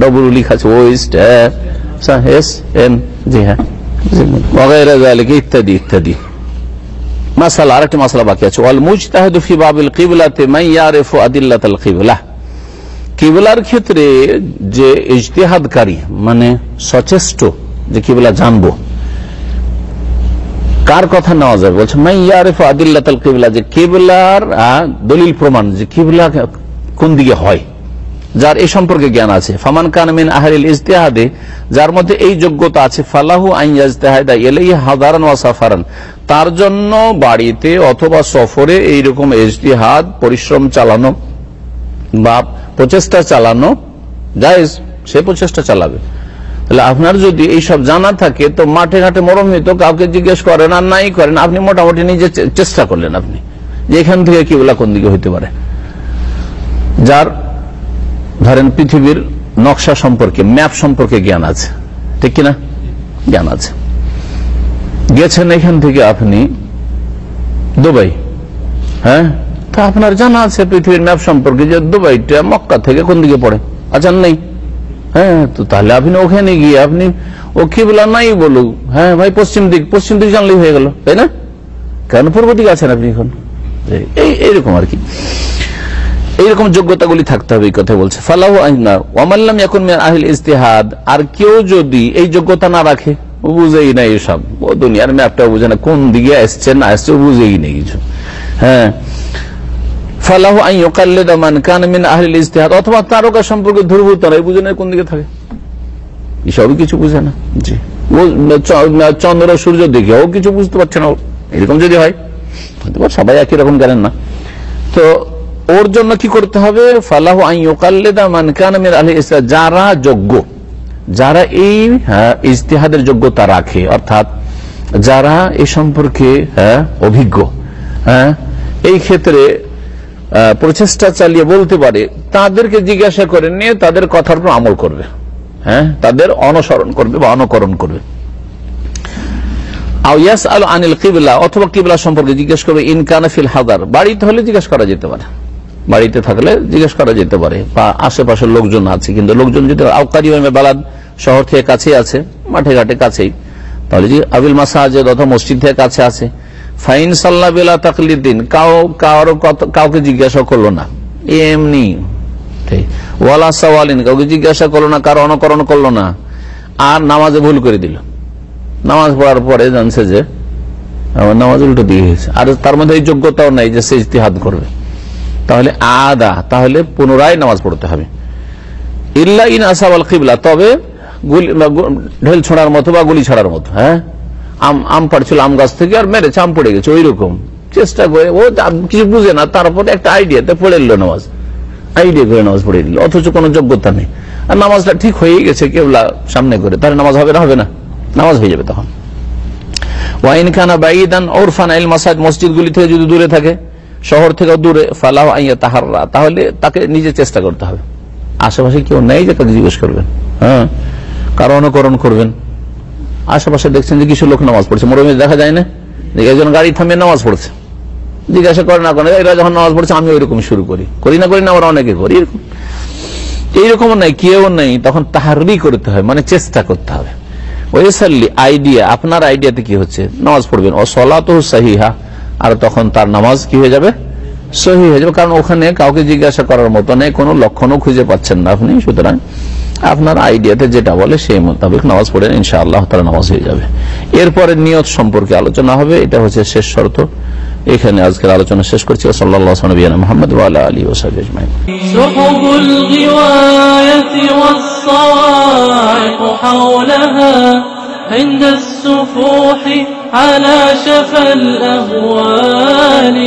ডবল লেখা আছে ওয়েস্ট এস এন জি হ্যাঁ ইত্যাদি ইত্যাদি। মাসালা, আরেকটি মাসালা বাকি আছে। ফি বাবিল কিবলাতে আদিল্লাতাল কিবলা। কিবলার ক্ষেত্রে যে ইজতিহাদকারী মানে সচেষ্ট যে কিবলা জানব, কার কথা নেওয়া যাবে? বলছে মাই ইয়ারিফু আদিল্লাতাল কিবলা, যে কিবলার দলিল প্রমাণ, যে কিবলা কোন দিকে হয়? যার এই সম্পর্কে জ্ঞান আছে। ফামান কানমিন আহরিল ইজতেহাদে, যার মধ্যে এই যোগ্যতা আছে, ফালাহু আইয়াজতেহাদা এলেই হাদারান ওয়া সাফারান। তার জন্য বাড়িতে অথবা সফরে এইরকম ইজতিহাদ, পরিশ্রম চালানো বা প্রচেষ্টা চালানো জায়েজ, সে প্রচেষ্টা চালাবে। তাহলে আপনার যদি এইসব জানা থাকে, তো মাঠে ঘাটে মরম মরমিত কাউকে জিজ্ঞেস করেন আর নাই করেন, আপনি মোটামুটি নিজে চেষ্টা করলেন আপনি। যে এখান থেকে কিবলা কোন দিকে হইতে পারে? যার, ধরেন পৃথিবীর নকশা সম্পর্কে, ম্যাপ সম্পর্কে জ্ঞান আছে। ঠিক কিনা? জ্ঞান আছে। গেছেন এখান থেকে আপনি দুবাই। হ্যাঁ? তা আপনার জানা আছে পৃথিবীর ম্যাপ সম্পর্কে যে দুবাইটা মক্কা থেকে কোন দিকে পড়ে? আচ্ছা নেই। হ্যাঁ তো তাহলে আপনি ওখানে গিয়ে আপনি, ও কি বলা নাই বলুক। হ্যাঁ ভাই, পশ্চিম দিক পশ্চিম দিক জানলেই হয়ে গেল, তাই না? কেন পূর্ব দিকে আছেন আপনি এখন? এই, এইরকম আর কি। এইরকম যোগ্যতাগুলি থাকতে হবে, এই কথা বলছে। ফালাহু ওমাল্লাম এখন আহিল ইস্তেহাদ আর কেউ যদি এই যোগ্যতা না রাখে বুঝেই না এইসব ও দুনিয়ার ম্যাপটা বুঝে না, কোন দিকে আসছে, না আসছে বুঝেই নেই কিছু। হ্যাঁ। ফালাহু আইকাল্লেদামান কানমিন আহলিল ইস্তেহাদ অথবা তারকা সম্পর্কে ধূর্ভূত নয় বুঝে না কোন দিকে থাকে। এসবই কিছু বুঝে না। জি। চন্দ্র, সূর্য দেখে ও কিছু বুঝতে পারছে না। এরকম যদি হয় সবাই একই রকম জানেন না। তো ওর জন্য কি করতে হবে? ফালাহু আইকাল্লেদামান কানমিন আহলি ইস্তেহাদ যারা যোগ্য, যারা এই ইজতেহাদের যোগ্যতা রাখে, অর্থাৎ যারা এ সম্পর্কে অভিজ্ঞ হ্যাঁ এই ক্ষেত্রে প্রচেষ্টা চালিয়ে বলতে পারে, তাদেরকে জিজ্ঞাসা করে নিয়ে তাদের কথার উপর আমল করবে হ্যাঁ তাদের অনুসরণ করবে বা অনুকরণ করবে। আল আনিল কিবলা, অথবা কিবলা সম্পর্কে জিজ্ঞেস করবে ইনকানা ফিল হাদার, বাড়িতে হলে জিজ্ঞেস করা যেতে পারে। বাড়িতে থাকলে জিজ্ঞেস করা যেতে পারে, বা আশেপাশের লোকজন আছে, কিন্তু লোকজন যদি আউকারি বালাদ শহর থেকে কাছে আছে, মাঠে ঘাটে কাছেই, তাহলে যে আবিল মাসাজেদ অথবা মসজিদ থেকে কাছে আছে, ফাইন সাল্লাহ বেলা তাকলিদ্দিন কাউ, কারও কাউকে জিজ্ঞাসা করল না। এমনি। ওয়ালা কাউকে জিজ্ঞাসা করল না, কারও অনুকরণ করল না, আর নামাজে ভুল করে দিল। নামাজ পড়ার পরে জানছে যে, আমার নামাজ উল্টো দিয়ে গেছে। আর তার মধ্যে এই যোগ্যতাও নাই যে সে ইস্তিহাদ করবে। তাহলে আদা, তাহলে পুনরায় নামাজ পড়তে হবে। ইল্লা ইন আসাবাল কিবলা, তবে ঢেল ছোড়ার মতো বা গুলি ছাড়ার মতো হ্যাঁ? আম আম পাড়ছিল আম গাছ থেকে আর মেরেছে, আম পড়ে গেছে ওই রকম চেষ্টা করে, ও কিছু বুঝে না, তারপরে একটা আইডিয়াতে পড়ে নিল নামাজ। আইডিয়া করে নামাজ পড়ে নিল অথচ কোনো যোগ্যতা নেই। আর নামাজটা ঠিক হয়ে গেছে কেবলা সামনে করে, তাহলে নামাজ হবে না হবে না। নামাজ হয়ে যাবে তখন। ওয়াইন খানা বাইদান ওরফান আইল মাসাজ মসজিদগুলি থেকে যদি দূরে থাকে শহর থেকে দূরে, ফালাহ আইয়া তাহাররা তাহলে তাকে নিজে চেষ্টা করতে হবে। আশেপাশে কেউ নেই যে তাকে জিজ্ঞেস করবেন। হ্যাঁ? কারও অনুকরণ করবেন। আশেপাশে দেখছেন যে কিছু লোক নামাজ পড়ছে। মরমে দেখা যায় না? একজন গাড়ি থামিয়ে নামাজ পড়ছে। জিজ্ঞাসা করে না করে এরা যখন নামাজ পড়ছে আমি ওইরকম শুরু করি। করি না করি না আমরা অনেকে করি, এরকম। এইরকম নাই, কেউ নেই, তখন তাহারি করতে হয় মানে চেষ্টা করতে হবে। ওয়েসাল্লি, আইডিয়া, আপনার আইডিয়াতে কি হচ্ছে? নামাজ পড়বেন। ও সলাত সাহিহা আর তখন তার নামাজ কি হয়ে যাবে সহি হয়ে যাবে কারণ ওখানে কাউকে জিজ্ঞাসা করার মতো নেই কোনো লক্ষণও খুঁজে পাচ্ছেন না আপনি সুতরাং আপনার আইডিয়াতে যেটা বলে সেই মোতাবেক নামাজ পড়েন ইনশা আল্লাহ তারা নামাজ হয়ে যাবে এরপরে নিয়ত সম্পর্কে আলোচনা হবে এটা হচ্ছে শেষ শর্ত এখানে আজকের আলোচনা শেষ করছি সাল্লাহ মোহাম্মদ আলী ওসাদ سحب الغواية والصواعق حولها عند السفوح على شفا الأهوال.